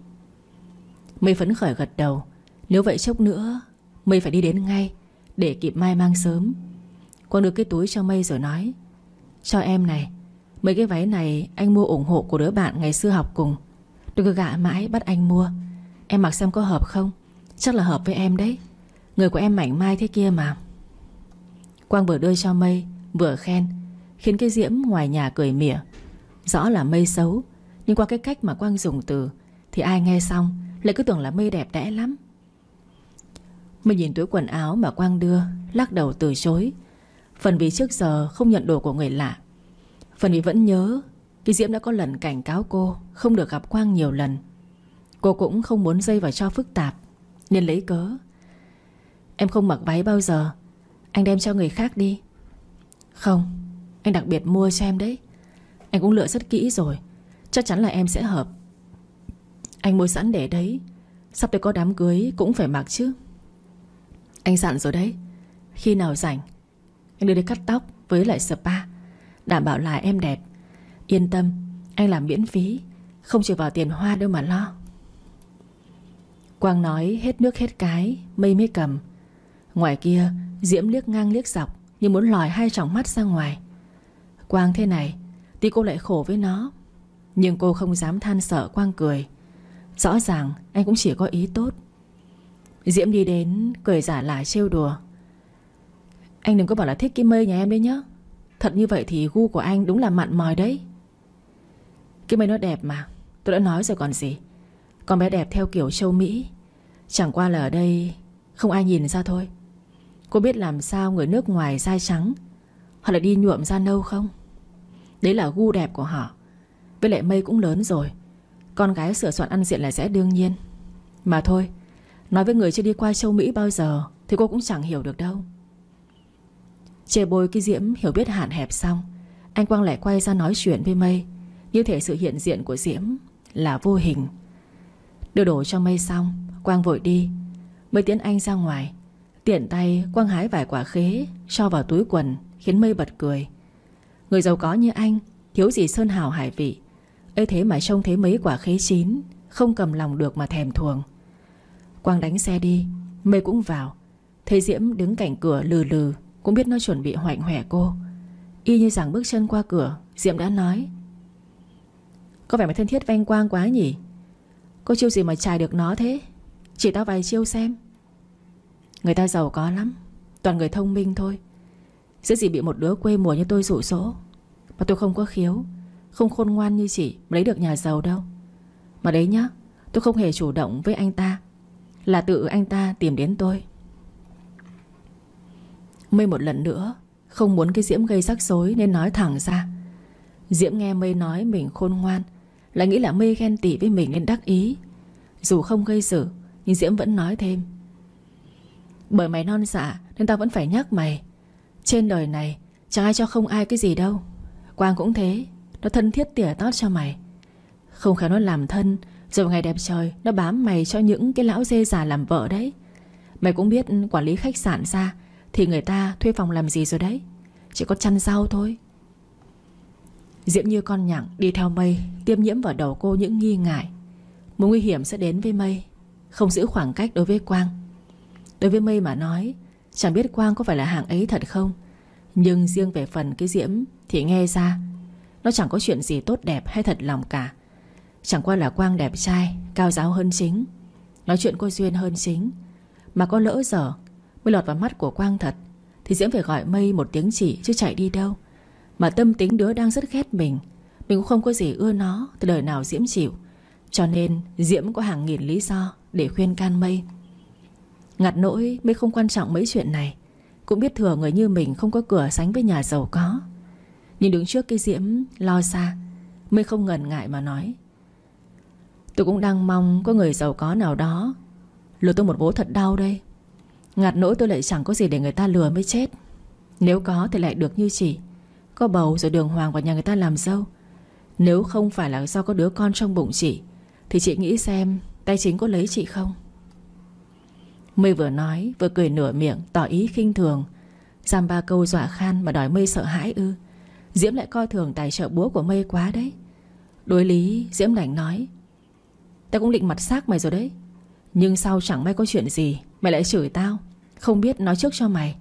Mây phấn khởi gật đầu. Nếu vậy chốc nữa, Mây phải đi đến ngay Để kịp mai mang sớm. Quang đưa cái túi cho Mây rồi nói, Cho em này, Mấy cái váy này anh mua ủng hộ của đứa bạn ngày xưa học cùng. Đừng có gạ mãi bắt anh mua. Em mặc xem có hợp không? Chắc là hợp với em đấy. Người của em mảnh mai thế kia mà. Quang vừa đưa cho Mây, Vừa khen, Khiến cái Diễm ngoài nhà cười mỉa. Rõ là Mây xấu, Nhưng qua cái cách mà Quang dùng từ Thì ai nghe xong lại cứ tưởng là Mây đẹp đẽ lắm. Mây nhìn túi quần áo mà Quang đưa, Lắc đầu từ chối. Phần vì trước giờ không nhận đồ của người lạ. Phần vì vẫn nhớ, Cái Diễm đã có lần cảnh cáo cô Không được gặp Quang nhiều lần. Cô cũng không muốn dây vào cho phức tạp, Nên lấy cớ. Em không mặc váy bao giờ, Anh đem cho người khác đi. Không, Anh đặc biệt mua cho em đấy. Anh cũng lựa rất kỹ rồi, Chắc chắn là em sẽ hợp. Anh mua sẵn để đấy, Sắp tới có đám cưới cũng phải mặc chứ. Anh dặn rồi đấy, Khi nào rảnh anh đưa đi cắt tóc với lại spa, Đảm bảo là em đẹp. Yên tâm, Anh làm miễn phí, Không chịu vào tiền hoa đâu mà lo. Quang nói hết nước hết cái, Mây mới cầm. Ngoài kia, Diễm liếc ngang liếc dọc Như muốn lòi hai tròng mắt ra ngoài. Quang thế này Thì cô lại khổ với nó. Nhưng cô không dám than sợ Quang cười. Rõ ràng anh cũng chỉ có ý tốt. Diễm đi đến, Cười giả lại trêu đùa. Anh đừng có bảo là thích cái mây nhà em đấy nhá. Thật như vậy thì gu của anh đúng là mặn mòi đấy. Cái mây nó đẹp mà, Tôi đã nói rồi còn gì. Con bé đẹp theo kiểu châu Mỹ. Chẳng qua là ở đây Không ai nhìn ra thôi. Cô biết làm sao người nước ngoài dai trắng, Họ lại đi nhuộm da nâu không? Đấy là gu đẹp của họ. Với lại mây cũng lớn rồi, Con gái sửa soạn ăn diện là sẽ đương nhiên. Mà thôi, Nói với người chưa đi qua châu Mỹ bao giờ Thì cô cũng chẳng hiểu được đâu. Chê bôi cái Diễm hiểu biết hạn hẹp xong, Anh Quang lại quay ra nói chuyện với Mây. Như thể sự hiện diện của Diễm Là vô hình. Đưa đồ cho mây xong, Quang vội đi. Mây tiến anh ra ngoài. Tiện tay Quang hái vài quả khế, Cho vào túi quần, Khiến mây bật cười. Người giàu có như anh, Thiếu gì sơn hào hải vị. Ấy thế mà trông thấy mấy quả khế chín, Không cầm lòng được mà thèm thuồng. Quang đánh xe đi, Mây cũng vào. Thấy Diễm đứng cạnh cửa lừ lừ. Cũng biết nó chuẩn bị hoạnh hoẻ cô. Y như rằng bước chân qua cửa, diệm đã nói. Có vẻ mày thân thiết vanh Quang quá nhỉ? Có chiêu gì mà chài được nó thế? Chỉ tao vài chiêu xem. Người ta giàu có lắm, Toàn người thông minh thôi. Sẽ gì bị một đứa quê mùa như tôi rủ rỗ Mà tôi không có khiếu, Không khôn ngoan như chị Lấy được nhà giàu đâu. Mà đấy nhá, Tôi không hề chủ động với anh ta, Là tự anh ta tìm đến tôi. Mây một lần nữa, Không muốn cái Diễm gây rắc rối Nên nói thẳng ra. Diễm nghe Mây nói mình khôn ngoan, Lại nghĩ là Mây ghen tị với mình nên đắc ý. Dù không gây sự, Nhưng Diễm vẫn nói thêm. Bởi mày non dạ Nên tao vẫn phải nhắc mày. Trên đời này, chẳng ai cho không ai cái gì đâu. Quang cũng thế, Nó thân thiết tỉa tót cho mày. Không khéo nó làm thân, Rồi ngày đẹp trời, Nó bám mày cho những cái lão dê già làm vợ đấy. Mày cũng biết quản lý khách sạn ra thì người ta thuê phòng làm gì rồi đấy? Chỉ có chăn rau thôi. Diễm như con nhặng đi theo mây, Tiêm nhiễm vào đầu cô những nghi ngại. Một nguy hiểm sẽ đến với mây, Không giữ khoảng cách đối với Quang. Đối với mây mà nói, Chẳng biết Quang có phải là hạng ấy thật không? Nhưng riêng về phần cái Diễm Thì nghe ra, Nó chẳng có chuyện gì tốt đẹp hay thật lòng cả. Chẳng qua là Quang đẹp trai, Cao giáo hơn chính. Nói chuyện có duyên hơn chính. Mà có lỡ giờ Mới lọt vào mắt của Quang thật, Thì Diễm phải gọi mây một tiếng chỉ chứ chạy đi đâu. Mà tâm tính đứa đang rất ghét mình Mình cũng không có gì ưa nó Từ đời nào Diễm chịu. Cho nên Diễm có hàng nghìn lý do Để khuyên can mây. Ngặt nỗi mây không quan trọng mấy chuyện này, Cũng biết thừa người như mình không có cửa sánh với nhà giàu có. Nhưng đứng trước cái Diễm lo xa, Mây không ngần ngại mà nói, Tôi cũng đang mong có người giàu có nào đó Lừa tôi một bố thật đau đây. Ngặt nỗi tôi lại chẳng có gì để người ta lừa mới chết. Nếu có thì lại được như chị. Có bầu rồi đường hoàng vào nhà người ta làm dâu. Nếu không phải là do có đứa con trong bụng chị, Thì chị nghĩ xem Tay chính có lấy chị không? Mây vừa nói, vừa cười nửa miệng, Tỏ ý khinh thường. Giam ba câu dọa khan mà đòi Mây sợ hãi ư. Diễm lại coi thường tài trợ búa của Mây quá đấy. Đối lý, Diễm đành nói, Tao cũng định mặt xác mày rồi đấy. Nhưng sau chẳng may có chuyện gì, Mày lại chửi tao. Không biết nói trước cho mày.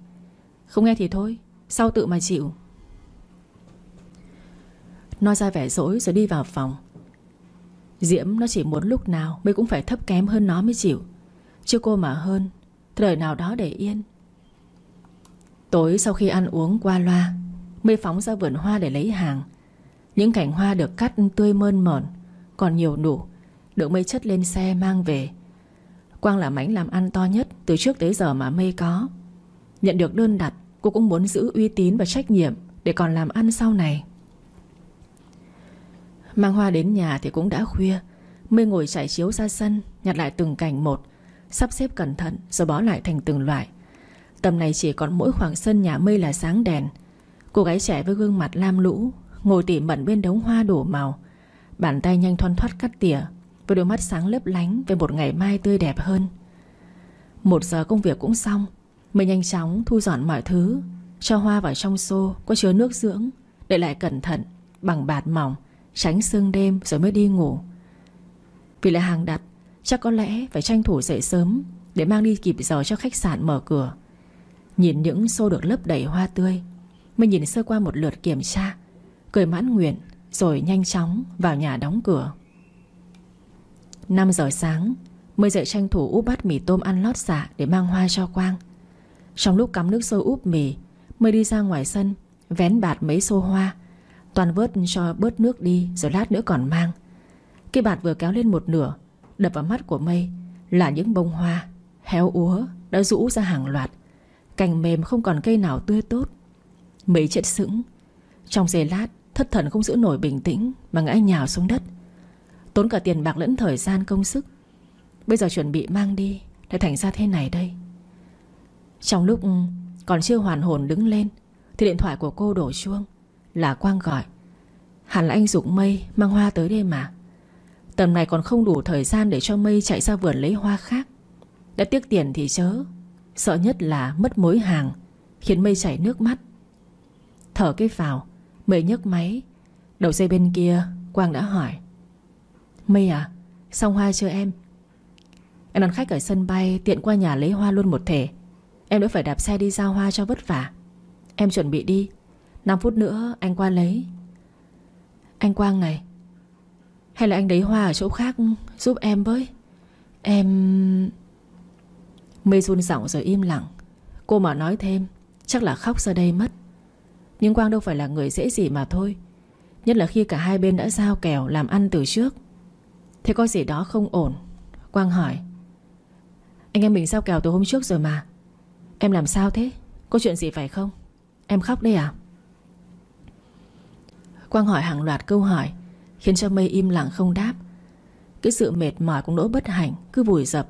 Không nghe thì thôi, Sau tự mà chịu. Nói ra vẻ dỗi rồi đi vào phòng. Diễm nó chỉ muốn lúc nào Mày cũng phải thấp kém hơn nó mới chịu. Chứ cô mà hơn, Thời nào đó để yên. Tối sau khi ăn uống qua loa Mây phóng ra vườn hoa để lấy hàng. Những cảnh hoa được cắt tươi mơn mởn, Còn nhiều đủ, Được mây chất lên xe mang về. Quang là mảnh làm ăn to nhất Từ trước tới giờ mà mây có. Nhận được đơn đặt, Cô cũng muốn giữ uy tín và trách nhiệm Để còn làm ăn sau này. Mang hoa đến nhà thì cũng đã khuya, Mây ngồi trải chiếu ra sân, Nhặt lại từng cảnh một, Sắp xếp cẩn thận rồi bó lại thành từng loại. Tầm này chỉ còn mỗi khoảng sân nhà mây là sáng đèn. Cô gái trẻ với gương mặt lam lũ, Ngồi tỉ mẩn bên đống hoa đổ màu. Bàn tay nhanh thoăn thoát cắt tỉa với đôi mắt sáng lấp lánh Về một ngày mai tươi đẹp hơn. Một giờ công việc cũng xong, mình nhanh chóng thu dọn mọi thứ, Cho hoa vào trong xô Có chứa nước dưỡng, Để lại cẩn thận, Bằng bạt mỏng, Tránh sương đêm rồi mới đi ngủ. Vì là hàng đặt, Chắc có lẽ phải tranh thủ dậy sớm Để mang đi kịp giờ cho khách sạn mở cửa. Nhìn những xô được lấp đầy hoa tươi, Mình nhìn sơ qua một lượt kiểm tra, Cười mãn nguyện, Rồi nhanh chóng vào nhà đóng cửa. 5 giờ sáng, Mới dậy tranh thủ úp bát mì tôm ăn lót xạ Để mang hoa cho Quang. Trong lúc cắm nước sôi úp mì, Mới đi ra ngoài sân, Vén bạt mấy xô hoa, Toàn vớt cho bớt nước đi Rồi lát nữa còn mang. Cái bạt vừa kéo lên một nửa, Đập vào mắt của mây Là những bông hoa, Héo úa đã rũ ra hàng loạt, Cành mềm không còn cây nào tươi tốt. Mây chết sững, Trong giây lát, thất thần không giữ nổi bình tĩnh Mà ngã nhào xuống đất. Tốn cả tiền bạc lẫn thời gian công sức. Bây giờ chuẩn bị mang đi, Lại thành ra thế này đây. Trong lúc ừ, còn chưa hoàn hồn đứng lên, Thì điện thoại của cô đổ chuông. Là Quang gọi. Hẳn là anh dục mây mang hoa tới đây mà. Tầm này còn không đủ thời gian để cho mây chạy ra vườn lấy hoa khác. Đã tiếc tiền thì chớ. Sợ nhất là mất mối hàng, Khiến mây chảy nước mắt. Thở cái vào Mây nhấc máy. Đầu dây bên kia, Quang đã hỏi. Mây à Xong hoa chưa em? Em đón khách ở sân bay, Tiện qua nhà lấy hoa luôn một thể. Em đã phải đạp xe đi giao hoa cho vất vả. Em chuẩn bị đi. 5 phút nữa, anh qua lấy. Anh Quang này, hay là anh lấy hoa ở chỗ khác giúp em với? Em... Mây run giọng rồi im lặng. Cô mà nói thêm, Chắc là khóc ra đây mất. Nhưng Quang đâu phải là người dễ gì mà thôi. Nhất là khi cả hai bên đã giao kèo Làm ăn từ trước. Thế có gì đó không ổn? Quang hỏi. Anh em mình sao kèo từ hôm trước rồi mà. Em làm sao thế? Có chuyện gì phải không? Em khóc đây à? Quang hỏi hàng loạt câu hỏi, Khiến cho mây im lặng không đáp. Cái sự mệt mỏi cũng nỗi bất hạnh, Cứ vùi dập,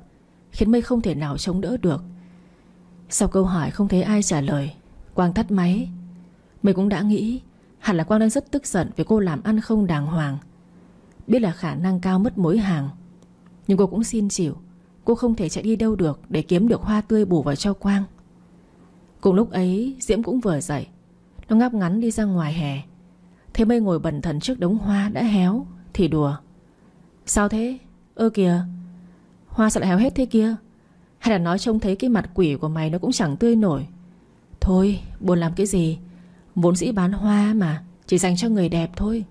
Khiến mây không thể nào chống đỡ được. Sau câu hỏi không thấy ai trả lời, Quang tắt máy. Mây cũng đã nghĩ, Hẳn là Quang đang rất tức giận Vì cô làm ăn không đàng hoàng. Biết là khả năng cao mất mối hàng. Nhưng cô cũng xin chịu. Cô không thể chạy đi đâu được Để kiếm được hoa tươi bù vào cho Quang. Cùng lúc ấy, Diễm cũng vừa dậy. Nó ngáp ngắn đi ra ngoài hè. Thế mây ngồi bần thần trước đống hoa đã héo, Thì đùa. Sao thế? Ơ kìa, Hoa sao lại héo hết thế kia? Hay là nói trông thấy cái mặt quỷ của mày nó cũng chẳng tươi nổi? Thôi, buồn làm cái gì? Vốn dĩ bán hoa mà, Chỉ dành cho người đẹp thôi.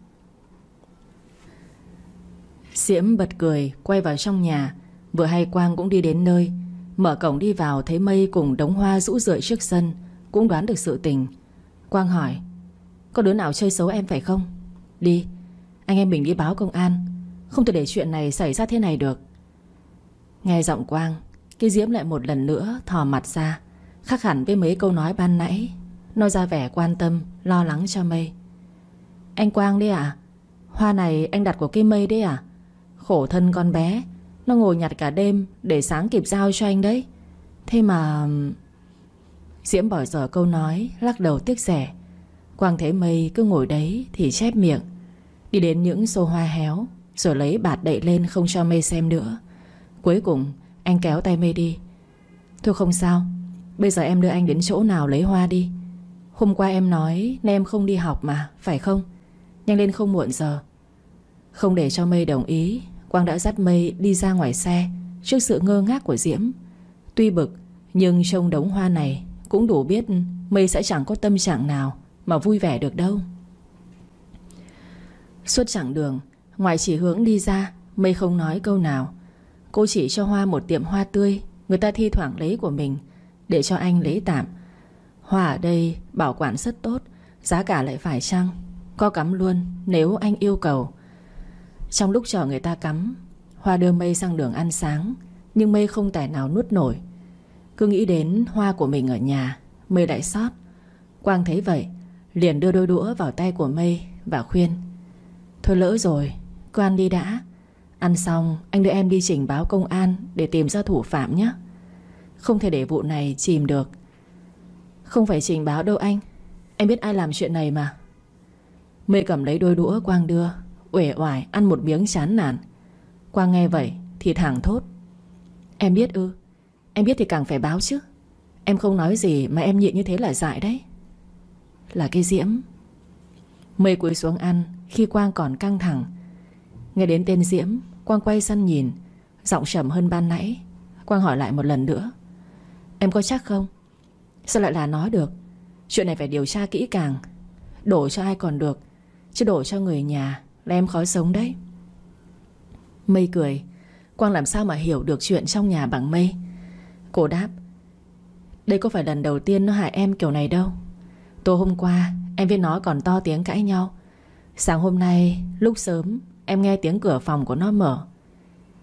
Diễm bật cười, Quay vào trong nhà. Vừa hay Quang cũng đi đến nơi. Mở cổng đi vào, thấy Mây cùng đống hoa rũ rượi trước sân, Cũng đoán được sự tình. Quang hỏi, Có đứa nào chơi xấu em phải không? Đi, Anh em mình đi báo công an. Không thể để chuyện này xảy ra thế này được. Nghe giọng Quang, Cái Diễm lại một lần nữa thò mặt ra, Khác hẳn với mấy câu nói ban nãy Nó ra vẻ quan tâm, Lo lắng cho Mây. Anh Quang đấy à Hoa này anh đặt của cây Mây đấy à Khổ thân con bé. Nó ngồi nhặt cả đêm Để sáng kịp giao cho anh đấy. Thế mà Diễm bỏ dở câu nói, Lắc đầu tiếc rẻ. Quang thấy Mây cứ ngồi đấy Thì chép miệng. Đi đến những xô hoa héo, Rồi lấy bạt đậy lên không cho Mây xem nữa. Cuối cùng, anh kéo tay Mây đi. Thôi không sao, Bây giờ em đưa anh đến chỗ nào lấy hoa đi. Hôm qua em nói Nên em không đi học mà, Phải không? Nhanh lên không muộn giờ. Không để cho Mây đồng ý Quang đã dắt Mây đi ra ngoài xe Trước sự ngơ ngác của Diễm. Tuy bực, Nhưng trông đống hoa này Cũng đủ biết Mây sẽ chẳng có tâm trạng nào Mà vui vẻ được đâu. Suốt chặng đường, Ngoài chỉ hướng đi ra, Mây không nói câu nào. Cô chỉ cho Hoa một tiệm hoa tươi, Người ta thi thoảng lấy của mình Để cho anh lấy tạm. Hoa ở đây bảo quản rất tốt, Giá cả lại phải chăng? Có cắm luôn, nếu anh yêu cầu. Trong lúc chờ người ta cắm, Hoa đưa mây sang đường ăn sáng, Nhưng mây không tài nào nuốt nổi. Cứ nghĩ đến hoa của mình ở nhà, Mây lại sót Quang thấy vậy, Liền đưa đôi đũa vào tay của mây Và khuyên, Thôi lỡ rồi, Cứ ăn đi đã. Ăn xong, anh đưa em đi trình báo công an Để tìm ra thủ phạm nhé. Không thể để vụ này chìm được. Không phải trình báo đâu anh, Em biết ai làm chuyện này mà. Mây cầm lấy đôi đũa Quang đưa Uể oải ăn một miếng chán nản. Quang nghe vậy thì thẳng thốt. Em biết ư? Em biết thì càng phải báo chứ. Em không nói gì mà em nhịn như thế là dại đấy. Là cái diễm. Mây cúi xuống ăn, Khi Quang còn căng thẳng. Nghe đến tên Diễm, Quang quay săn nhìn. Giọng trầm hơn ban nãy. Quang hỏi lại một lần nữa. Em có chắc không? Sao lại là nói được? Chuyện này phải điều tra kỹ càng. Đổ cho ai còn được, Chứ đổ cho người nhà là em khó sống đấy. Mây cười. Quang làm sao mà hiểu được chuyện trong nhà bằng mây? Cô đáp. Đây có phải lần đầu tiên nó hại em kiểu này đâu. Tối hôm qua, Em với nó còn to tiếng cãi nhau. Sáng hôm nay, lúc sớm, Em nghe tiếng cửa phòng của nó mở.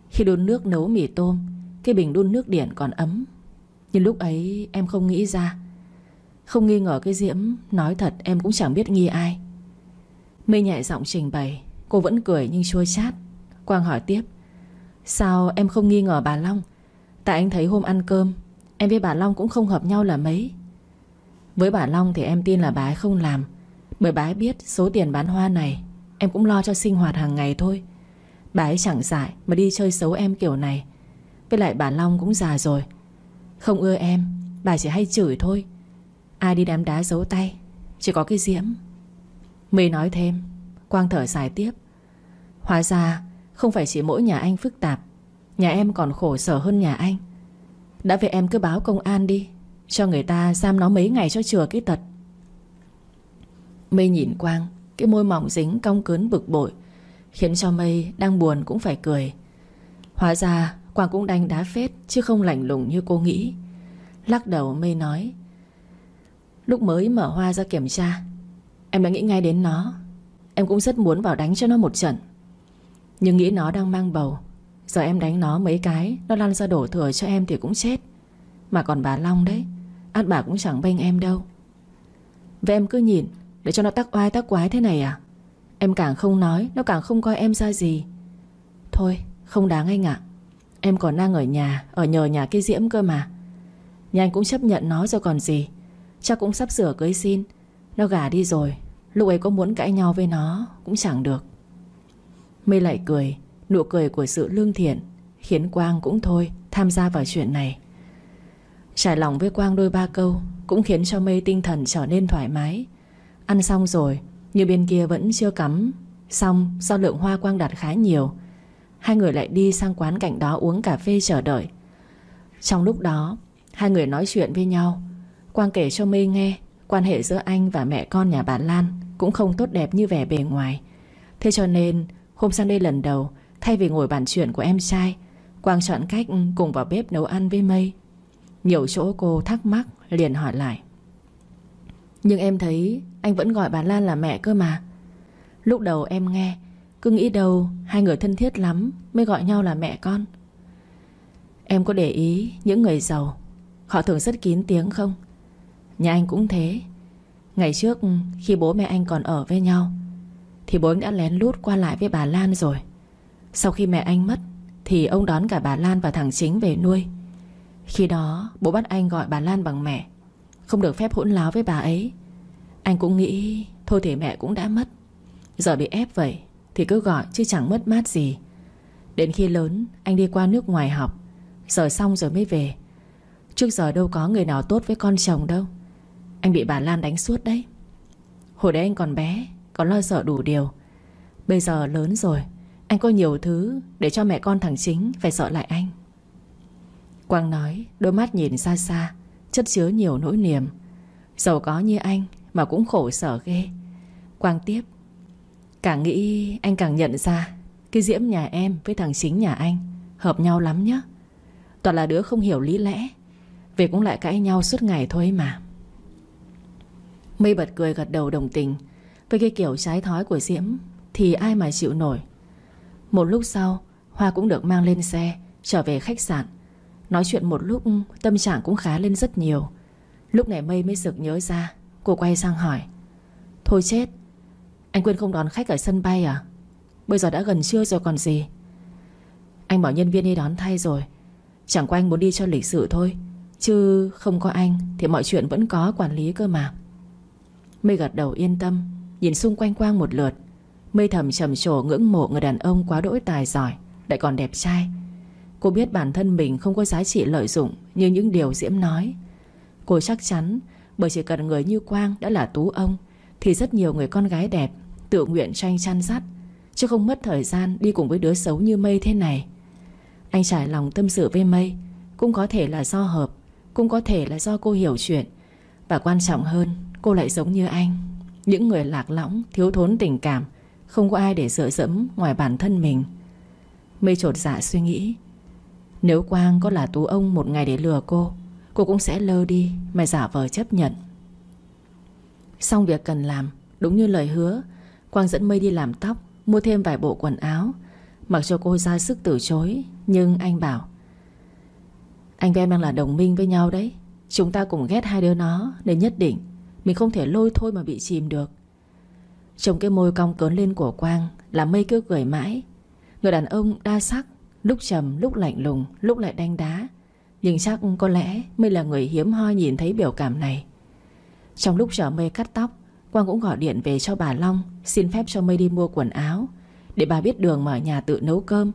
Khi đun nước nấu mì tôm, Cái bình đun nước điện còn ấm. Nhưng lúc ấy, em không nghĩ ra. Không nghi ngờ cái Diễm, Nói thật, em cũng chẳng biết nghi ai. Mây nhẹ giọng trình bày. Cô vẫn cười nhưng chua chát Quang hỏi tiếp, Sao em không nghi ngờ bà Long? Tại anh thấy hôm ăn cơm, Em với bà Long cũng không hợp nhau là mấy. Với bà Long thì em tin là bà ấy không làm, Bởi bà ấy biết số tiền bán hoa này, Em cũng lo cho sinh hoạt hàng ngày thôi. Bà ấy chẳng dại mà đi chơi xấu em kiểu này, Với lại bà Long cũng già rồi. Không ưa em, Bà chỉ hay chửi thôi. Ai đi đám đá giấu tay, Chỉ có cái diễm. My nói thêm, Quang thở dài tiếp Hóa ra, không phải chỉ mỗi nhà anh phức tạp, Nhà em còn khổ sở hơn nhà anh. Đã vậy em cứ báo công an đi, Cho người ta giam nó mấy ngày cho chừa cái tật. Mây nhìn Quang, cái môi mỏng dính cong cớn bực bội, Khiến cho mây đang buồn cũng phải cười. Hóa ra, Quang cũng đánh đá phết, Chứ không lạnh lùng như cô nghĩ. Lắc đầu mây nói, Lúc mới mở hoa ra kiểm tra, Em đã nghĩ ngay đến nó. Em cũng rất muốn vào đánh cho nó một trận. Nhưng nghĩ nó đang mang bầu. Giờ em đánh nó mấy cái, Nó lăn ra đổ thừa cho em thì cũng chết. Mà còn bà Long đấy Át bà cũng chẳng bênh em đâu. Vậy em cứ nhìn, Để cho nó tắc oai tắc quái thế này à? Em càng không nói, Nó càng không coi em ra gì. Thôi, không đáng anh ạ. Em còn đang ở nhà, Ở nhờ nhà cái diễm cơ mà. Nhà anh cũng chấp nhận nó rồi còn gì. Chắc cũng sắp sửa cưới xin. Nó gả đi rồi, Lúc ấy có muốn cãi nhau với nó Cũng chẳng được. Mây lại cười, Nụ cười của sự lương thiện, Khiến Quang cũng thôi, tham gia vào chuyện này. Trải lòng với Quang đôi ba câu Cũng khiến cho Mây tinh thần trở nên thoải mái. Ăn xong rồi, như bên kia vẫn chưa cắm, Xong do lượng hoa Quang đặt khá nhiều, Hai người lại đi sang quán cạnh đó uống cà phê chờ đợi. Trong lúc đó, Hai người nói chuyện với nhau. Quang kể cho Mây nghe Quan hệ giữa anh và mẹ con nhà bà Lan Cũng không tốt đẹp như vẻ bề ngoài. Thế cho nên hôm sang đây lần đầu, Thay vì ngồi bàn chuyện của em trai, Quang chọn cách ừ, cùng vào bếp nấu ăn với Mây. Nhiều chỗ cô thắc mắc, Liền hỏi lại. Nhưng em thấy anh vẫn gọi bà Lan là mẹ cơ mà. Lúc đầu em nghe, Cứ nghĩ đâu hai người thân thiết lắm Mới gọi nhau là mẹ con. Em có để ý những người giàu, Họ thường rất kín tiếng không? Nhà anh cũng thế. Ngày trước ừ, khi bố mẹ anh còn ở với nhau thì bố anh đã lén lút qua lại với bà Lan rồi. Sau khi mẹ anh mất, Thì ông đón cả bà Lan và thằng Chính về nuôi. Khi đó, bố bắt anh gọi bà Lan bằng mẹ. Không được phép hỗn láo với bà ấy. Anh cũng nghĩ, Thôi thì mẹ cũng đã mất. Giờ bị ép vậy, Thì cứ gọi chứ chẳng mất mát gì. Đến khi lớn, anh đi qua nước ngoài học. Giờ xong rồi mới về. Trước giờ đâu có người nào tốt với con chồng đâu. Anh bị bà Lan đánh suốt đấy. Hồi đấy anh còn bé còn lo sợ đủ điều. Bây giờ lớn rồi, Anh có nhiều thứ để cho mẹ con thằng chính Phải sợ lại anh. Quang nói, đôi mắt nhìn xa xa, Chất chứa nhiều nỗi niềm. Giàu có như anh mà cũng khổ sở ghê. Quang tiếp, Càng nghĩ anh càng nhận ra Cái diễm nhà em với thằng chính nhà anh Hợp nhau lắm nhá. Toàn là đứa không hiểu lý lẽ, về cũng lại cãi nhau suốt ngày thôi mà. Mây bật cười gật đầu đồng tình với cái kiểu trái thói của Diễm Thì ai mà chịu nổi. Một lúc sau, Hoa cũng được mang lên xe, Trở về khách sạn. Nói chuyện một lúc, tâm trạng cũng khá lên rất nhiều. Lúc này Mây mới sực nhớ ra, Cô quay sang hỏi. Thôi chết, Anh quên không đón khách ở sân bay à? Bây giờ đã gần trưa rồi còn gì? Anh bảo nhân viên đi đón thay rồi. Chẳng qua anh muốn đi cho lịch sự thôi, Chứ không có anh Thì mọi chuyện vẫn có quản lý cơ mà. Mây gật đầu yên tâm. Nhìn xung quanh quang một lượt, Mây thầm trầm trồ ngưỡng mộ người đàn ông quá đỗi tài giỏi, Lại còn đẹp trai. Cô biết bản thân mình không có giá trị lợi dụng Như những điều Diễm nói. Cô chắc chắn, Bởi chỉ cần người như Quang đã là tú ông, Thì rất nhiều người con gái đẹp Tự nguyện tranh chăn dắt, Chứ không mất thời gian đi cùng với đứa xấu như Mây thế này. Anh trải lòng tâm sự với Mây, Cũng có thể là do hợp, cũng có thể là do cô hiểu chuyện, Và quan trọng hơn, Cô lại giống như anh. Những người lạc lõng, thiếu thốn tình cảm Không có ai để dựa dẫm ngoài bản thân mình. Mây trột dạ suy nghĩ Nếu Quang có là tú ông một ngày để lừa cô Cô cũng sẽ lơ đi Mà giả vờ chấp nhận. Xong việc cần làm Đúng như lời hứa Quang dẫn Mây đi làm tóc Mua thêm vài bộ quần áo. Mặc cho cô ra sức từ chối Nhưng anh bảo anh và em đang là đồng minh với nhau đấy Chúng ta cùng ghét hai đứa nó Nên nhất định mình không thể lôi thôi mà bị chìm được. Trong cái môi cong cớn lên của Quang Là mây cứ cười mãi. Người đàn ông đa sắc Lúc trầm, lúc lạnh lùng, lúc lại đánh đá. Nhưng chắc có lẽ Mây là người hiếm hoi nhìn thấy biểu cảm này. Trong lúc chờ mây cắt tóc Quang cũng gọi điện về cho bà Long Xin phép cho mây đi mua quần áo Để bà biết đường mở nhà tự nấu cơm.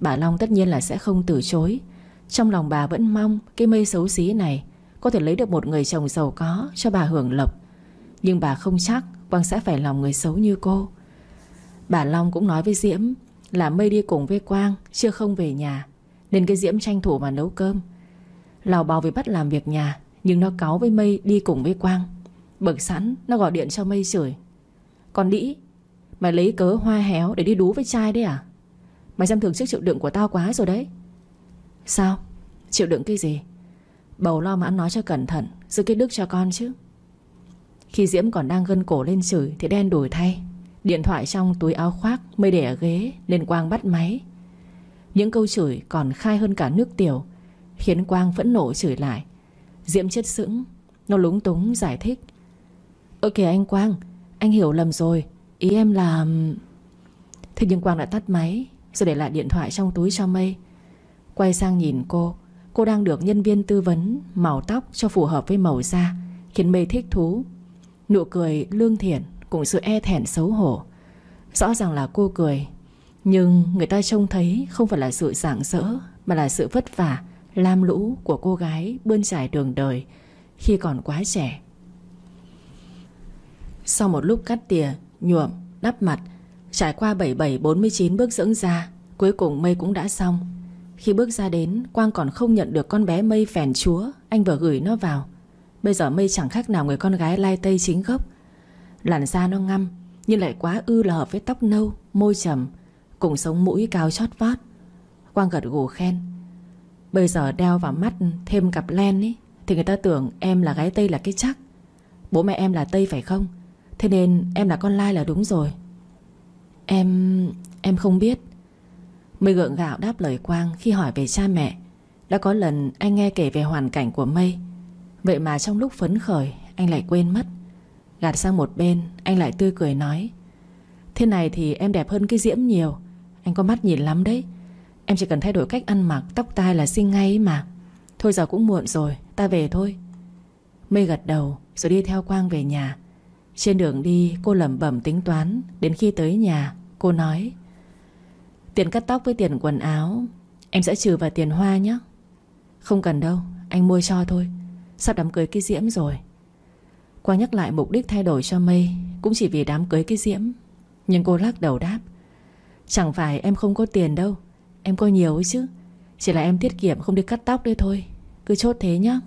Bà Long tất nhiên là sẽ không từ chối. Trong lòng bà vẫn mong Cái mây xấu xí này có thể lấy được một người chồng giàu có Cho bà hưởng lộc. Nhưng bà không chắc Quang sẽ phải lòng người xấu như cô. Bà Long cũng nói với Diễm Là mây đi cùng với Quang, Chưa không về nhà, Nên cái Diễm tranh thủ mà nấu cơm. Lào bào vì bắt làm việc nhà, Nhưng nó cáu với mây đi cùng với Quang. Bực sẵn, nó gọi điện cho mây chửi. Còn đĩ, Mày lấy cớ hoa héo để đi đú với trai đấy à? Mày xem thường sức chịu đựng của tao quá rồi đấy. Sao? Chịu đựng cái gì? Bầu lo mà ăn nói cho cẩn thận, Giữ cái đức cho con chứ. Khi Diễm còn đang gân cổ lên chửi Thì đen đổi thay. Điện thoại trong túi áo khoác Mây để ở ghế, Nên Quang bắt máy. Những câu chửi còn khai hơn cả nước tiểu, Khiến Quang phẫn nộ chửi lại. Diễm chết sững, Nó lúng túng giải thích. Ơ kìa anh Quang, Anh hiểu lầm rồi, Ý em là Thế nhưng Quang đã tắt máy, Rồi để lại điện thoại trong túi cho mây. Quay sang nhìn cô Cô đang được nhân viên tư vấn Màu tóc cho phù hợp với màu da Khiến mây thích thú. Nụ cười lương thiện Cùng sự e thẹn xấu hổ. Rõ ràng là cô cười Nhưng người ta trông thấy không phải là sự rạng rỡ Mà là sự vất vả Lam lũ của cô gái bươn trải đường đời Khi còn quá trẻ. Sau một lúc cắt tỉa Nhuộm, đắp mặt Trải qua 77-49 bước dưỡng da Cuối cùng mây cũng đã xong. Khi bước ra đến, Quang còn không nhận được con bé mây phèn chúa, Anh vừa gửi nó vào. Bây giờ mây chẳng khác nào người con gái lai tây chính gốc. Làn da nó ngăm, Nhưng lại quá ư là hợp với tóc nâu, Môi trầm, Cùng sống mũi cao chót vót. Quang gật gù khen, Bây giờ đeo vào mắt thêm cặp len ấy Thì người ta tưởng em là gái Tây là cái chắc. Bố mẹ em là Tây phải không? Thế nên em là con lai là đúng rồi. Em... em không biết. Mây gượng gạo đáp lời Quang khi hỏi về cha mẹ. Đã có lần anh nghe kể về hoàn cảnh của Mây. Vậy mà trong lúc phấn khởi, Anh lại quên mất. Gạt sang một bên, Anh lại tươi cười nói, Thế này thì em đẹp hơn cái diễm nhiều. Anh có mắt nhìn lắm đấy. Em chỉ cần thay đổi cách ăn mặc, Tóc tai là xinh ngay mà. Thôi giờ cũng muộn rồi, Ta về thôi. Mây gật đầu, rồi đi theo Quang về nhà. Trên đường đi, cô lẩm bẩm tính toán, Đến khi tới nhà, Cô nói Tiền cắt tóc với tiền quần áo. Em sẽ trừ vào tiền hoa nhé. Không cần đâu, Anh mua cho thôi. Sắp đám cưới cái diễm rồi. Quang nhắc lại mục đích thay đổi cho Mây, Cũng chỉ vì đám cưới cái diễm. Nhưng cô lắc đầu đáp, Chẳng phải em không có tiền đâu, Em có nhiều ấy chứ. Chỉ là em tiết kiệm, không đi cắt tóc đấy thôi. Cứ chốt thế nhá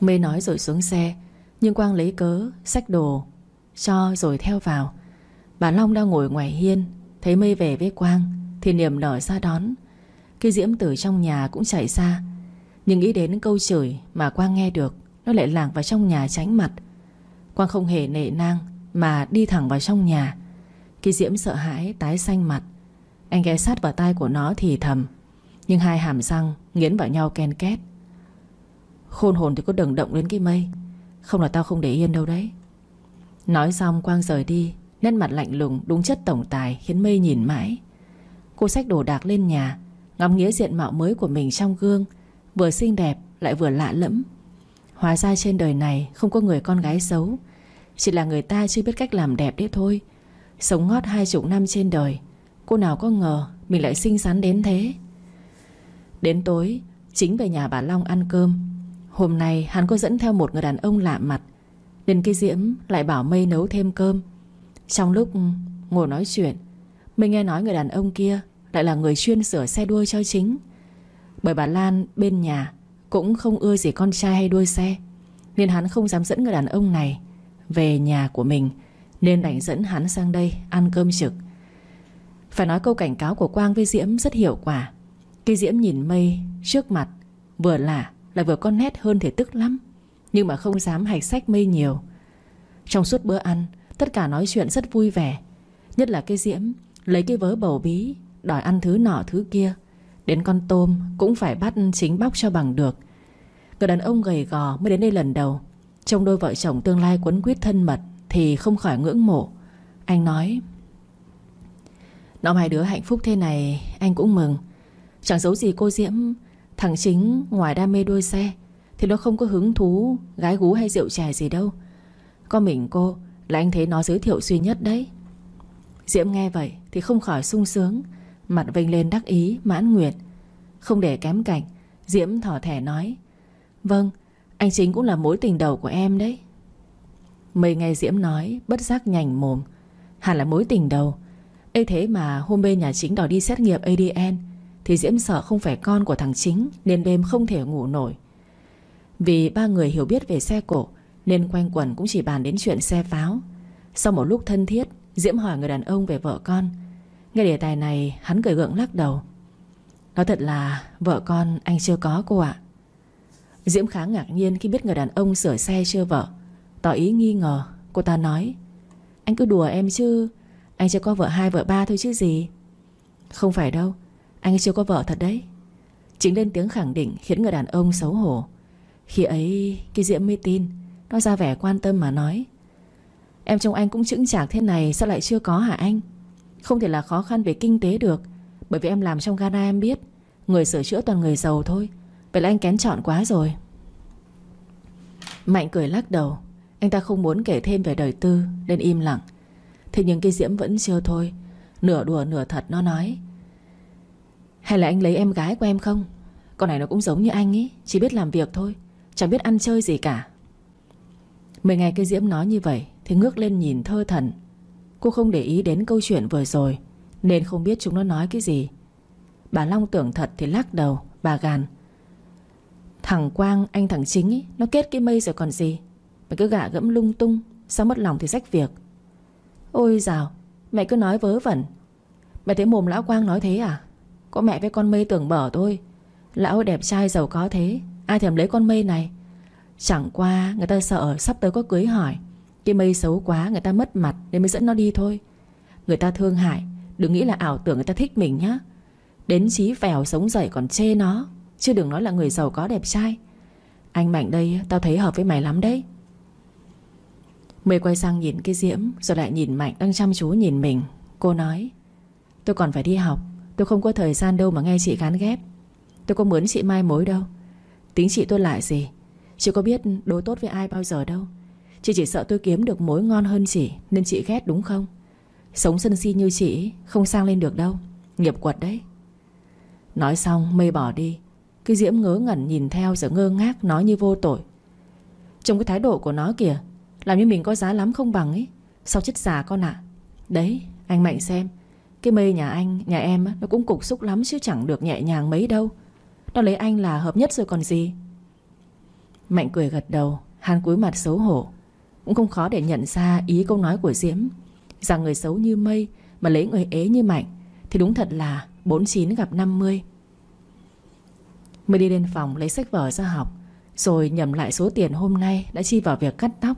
Mây nói rồi xuống xe, Nhưng Quang lấy cớ sách đồ Cho rồi theo vào. Bà Long đang ngồi ngoài hiên Thấy Mây về với Quang, Thì niềm nở ra đón. Cái diễm tử trong nhà cũng chạy ra, Nhưng nghĩ đến câu chửi mà Quang nghe được, Nó lại lảng vào trong nhà tránh mặt. Quang không hề nệ nang Mà đi thẳng vào trong nhà. Cái diễm sợ hãi tái xanh mặt, Anh ghé sát vào tai của nó thì thầm, Nhưng hai hàm răng nghiến vào nhau ken két. Khôn hồn thì có đừng động đến cái mây, Không là tao không để yên đâu đấy. Nói xong Quang rời đi Nét mặt lạnh lùng, đúng chất tổng tài, Khiến mây nhìn mãi. Cô xách đồ đạc lên nhà, Ngắm nghĩa diện mạo mới của mình trong gương, Vừa xinh đẹp lại vừa lạ lẫm. Hóa ra trên đời này Không có người con gái xấu, Chỉ là người ta chưa biết cách làm đẹp đấy thôi. Sống ngót hai chục năm trên đời, Cô nào có ngờ Mình lại xinh xắn đến thế? Đến tối, Chính về nhà bà Long ăn cơm. Hôm nay hắn có dẫn theo một người đàn ông lạ mặt, Nên cái Diễm lại bảo Mây nấu thêm cơm. Trong lúc ngồi nói chuyện, mình nghe nói người đàn ông kia Lại là người chuyên sửa xe đuôi cho chính. Bởi bà Lan bên nhà Cũng không ưa gì con trai hay đuôi xe, Nên hắn không dám dẫn người đàn ông này Về nhà của mình, Nên đành dẫn hắn sang đây ăn cơm trực. Phải nói câu cảnh cáo của Quang với Diễm rất hiệu quả. Cái Diễm nhìn Mây trước mặt, Vừa lạ lại vừa con nét hơn thì tức lắm, Nhưng mà không dám hạch sách mây nhiều. Trong suốt bữa ăn Tất cả nói chuyện rất vui vẻ. Nhất là cái diễm, Lấy cái vớ bầu bí, Đòi ăn thứ nọ thứ kia. Đến con tôm cũng phải bắt chính bóc cho bằng được. Người đàn ông gầy gò mới đến đây lần đầu. Trong đôi vợ chồng tương lai quấn quýt thân mật Thì không khỏi ngưỡng mộ. Anh nói, Nó hai đứa hạnh phúc thế này, Anh cũng mừng. Chẳng giấu gì cô Diễm, Thằng chính ngoài đam mê đuôi xe, Thì nó không có hứng thú, Gái gú hay rượu chè gì đâu. Có mình cô là anh thấy nó giới thiệu duy nhất đấy. Diễm nghe vậy Thì không khỏi sung sướng, Mặt vênh lên đắc ý, mãn nguyện. Không để kém cảnh Diễm thỏ thẻ nói Vâng anh chính cũng là mối tình đầu của em đấy. Mây nghe Diễm nói, Bất giác nhành mồm, Hẳn là mối tình đầu. Ấy thế mà hôm bên nhà chính đòi đi xét nghiệm ADN thì Diễm sợ không phải con của thằng chính, Nên đêm không thể ngủ nổi. Vì ba người hiểu biết về xe cổ nên quanh quẩn cũng chỉ bàn đến chuyện xe pháo. Sau một lúc thân thiết, Diễm hỏi người đàn ông về vợ con. Nghe đề tài này, hắn cười gượng lắc đầu. Nói thật là, vợ con anh chưa có cô ạ. Diễm khá ngạc nhiên khi biết người đàn ông sửa xe chưa vợ. Tỏ ý nghi ngờ, Cô ta nói, Anh cứ đùa em chứ, Anh chưa có vợ hai, vợ ba thôi chứ gì. Không phải đâu, anh chưa có vợ thật đấy. Chính lên tiếng khẳng định khiến người đàn ông xấu hổ. Khi ấy cái Diễm mới tin nó ra vẻ quan tâm mà nói. Em trông anh cũng chững chạc thế này, Sao lại chưa có hả anh? Không thể là khó khăn về kinh tế được, Bởi vì em làm trong gara em biết, Người sửa chữa toàn người giàu thôi. Vậy là anh kén chọn quá rồi. Mạnh cười lắc đầu. Anh ta không muốn kể thêm về đời tư, Nên im lặng. Thế nhưng cái Diễm vẫn chưa thôi. Nửa đùa nửa thật nó nói. Hay là anh lấy em gái của em không? Con này nó cũng giống như anh ý, Chỉ biết làm việc thôi, Chẳng biết ăn chơi gì cả. Mười ngày cái Diễm nói như vậy Thì ngước lên nhìn thơ thần. Cô không để ý đến câu chuyện vừa rồi Nên không biết chúng nó nói cái gì. Bà Long tưởng thật thì lắc đầu Bà gàn. Thằng Quang anh thằng chính ý, Nó kết cái mây rồi còn gì? Mày cứ gạ gẫm lung tung Sao mất lòng thì rách việc? Ôi dào Mẹ cứ nói vớ vẩn. Mẹ thấy mồm lão Quang nói thế à? Có mẹ với con mây tưởng bở thôi. Lão đẹp trai giàu có thế Ai thèm lấy con mây này? Chẳng qua, người ta sợ sắp tới có cưới hỏi. Cái mây xấu quá, người ta mất mặt Nên mới dẫn nó đi thôi. Người ta thương hại, Đừng nghĩ là ảo tưởng người ta thích mình nhá. Đến chí vèo sống dậy còn chê nó. Chứ đừng nói là người giàu có đẹp trai. Anh Mạnh đây, tao thấy hợp với mày lắm đấy. Mây quay sang nhìn cái Diễm, Rồi lại nhìn Mạnh đang chăm chú nhìn mình. Cô nói, Tôi còn phải đi học, Tôi không có thời gian đâu mà nghe chị gán ghép. Tôi có muốn chị mai mối đâu. Tính chị tôi lại gì? Chị có biết đối tốt với ai bao giờ đâu. Chị chỉ sợ tôi kiếm được mối ngon hơn chị Nên chị ghét đúng không? Sống sân si như chị Không sang lên được đâu. Nghiệp quật đấy. Nói xong mây bỏ đi. Cái diễm ngớ ngẩn nhìn theo rồi ngơ ngác nói như vô tội. Trong cái thái độ của nó kìa Làm như mình có giá lắm không bằng ấy. Sao chết già con ạ? Đấy anh Mạnh xem. Cái mây nhà anh, nhà em Nó cũng cục xúc lắm chứ chẳng được nhẹ nhàng mấy đâu. Nó lấy anh là hợp nhất rồi còn gì. Mạnh cười gật đầu, Hắn cúi mặt xấu hổ. Cũng không khó để nhận ra ý câu nói của Diễm. Rằng người xấu như mây Mà lấy người ế như Mạnh Thì đúng thật là 49 gặp 50 Mới đi lên phòng lấy sách vở ra học, Rồi nhầm lại số tiền hôm nay Đã chi vào việc cắt tóc.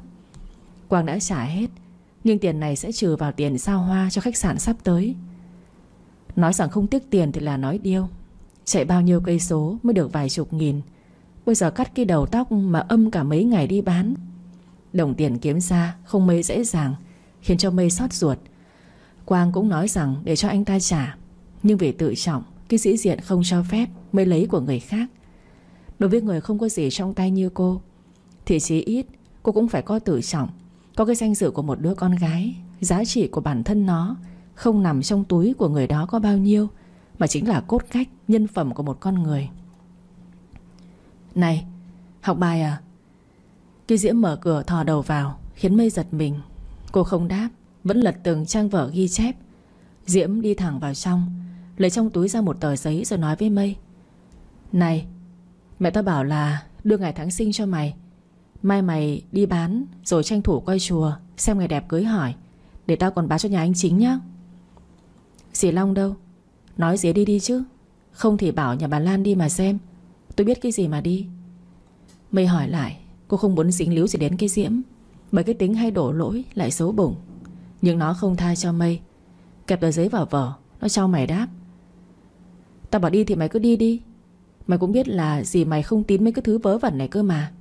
Quang đã trả hết, Nhưng tiền này sẽ trừ vào tiền sao hoa cho khách sạn sắp tới. Nói rằng không tiếc tiền thì là nói điêu. Chạy bao nhiêu cây số mới được vài chục nghìn Bây giờ cắt cái đầu tóc mà âm cả mấy ngày đi bán. Đồng tiền kiếm ra không mấy dễ dàng, Khiến cho mây xót ruột. Quang cũng nói rằng để cho anh ta trả, Nhưng vì tự trọng, Cái sĩ diện không cho phép, Mới lấy của người khác. Đối với người không có gì trong tay như cô, Thì chí ít cô cũng phải có tự trọng, Có cái danh dự của một đứa con gái. Giá trị của bản thân nó Không nằm trong túi của người đó có bao nhiêu, Mà chính là cốt cách, Nhân phẩm của một con người. Này, Học bài à? Cái diễm mở cửa thò đầu vào, Khiến mây giật mình. Cô không đáp, Vẫn lật từng trang vở ghi chép. Diễm đi thẳng vào trong, Lấy trong túi ra một tờ giấy rồi nói với Mây. Này, Mẹ tao bảo là đưa ngày tháng sinh cho mày. Mai mày đi bán, Rồi tranh thủ quay chùa, Xem ngày đẹp cưới hỏi, Để tao còn báo cho nhà anh chính nhá. Dì Long đâu? Nói dế đi đi chứ. Không thì bảo nhà bà Lan đi mà xem. Tôi biết cái gì mà đi. Mây hỏi lại, Cô không muốn dính líu gì đến cái diễm, Bởi cái tính hay đổ lỗi lại xấu bụng. Nhưng nó không tha cho Mây. Kẹp tờ giấy vào vở Nó cho mày đáp. Tao bảo đi thì mày cứ đi đi. Mày cũng biết là gì mày không tín mấy cái thứ vớ vẩn này cơ mà.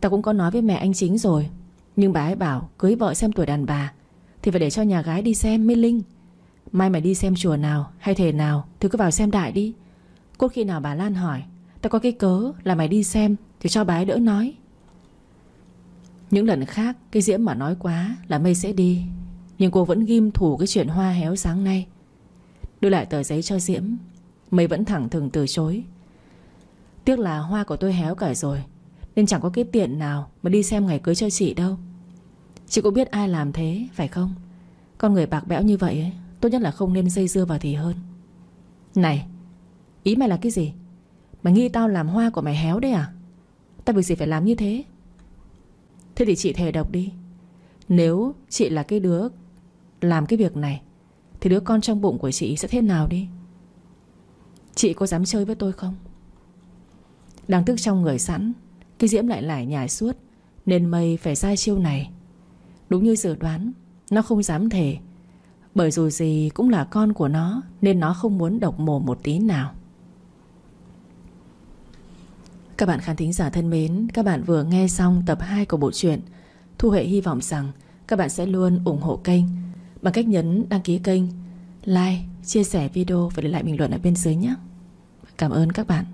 Tao cũng có nói với mẹ anh chính rồi. Nhưng bà ấy bảo cưới vợ xem tuổi đàn bà, Thì phải để cho nhà gái đi xem mới linh. Mai mày đi xem chùa nào Hay thể nào Thì cứ vào xem đại đi. Cốt khi nào bà Lan hỏi Tao có cái cớ là mày đi xem Thì cho bái đỡ nói. Những lần khác Cái diễm mà nói quá là mây sẽ đi Nhưng cô vẫn ghim thủ cái chuyện hoa héo sáng nay. Đưa lại tờ giấy cho Diễm Mây vẫn thẳng thừng từ chối. Tiếc là hoa của tôi héo cả rồi Nên chẳng có cái tiện nào Mà đi xem ngày cưới cho chị đâu. Chị cũng biết ai làm thế phải không? Con người bạc bẽo như vậy ấy, Tốt nhất là không nên dây dưa vào thì hơn. Này Ý mày là cái gì? Mày nghi tao làm hoa của mày héo đấy à? Tao việc gì phải làm như thế? Thế thì chị thề độc đi. Nếu chị là cái đứa Làm cái việc này, Thì đứa con trong bụng của chị sẽ thế nào đi? Chị có dám chơi với tôi không? Đang tức trong người sẵn, Cái diễm lại lại nhài suốt, Nên mây phải sai chiêu này. Đúng như dự đoán, Nó không dám thề. Bởi dù gì cũng là con của nó, Nên nó không muốn độc mồm một tí nào. Các bạn khán thính giả thân mến Các bạn vừa nghe xong tập 2 của bộ truyện Thu Hệ hy vọng rằng Các bạn sẽ luôn ủng hộ kênh Bằng cách nhấn đăng ký kênh Like, chia sẻ video và để lại bình luận ở bên dưới nhé. Cảm ơn các bạn.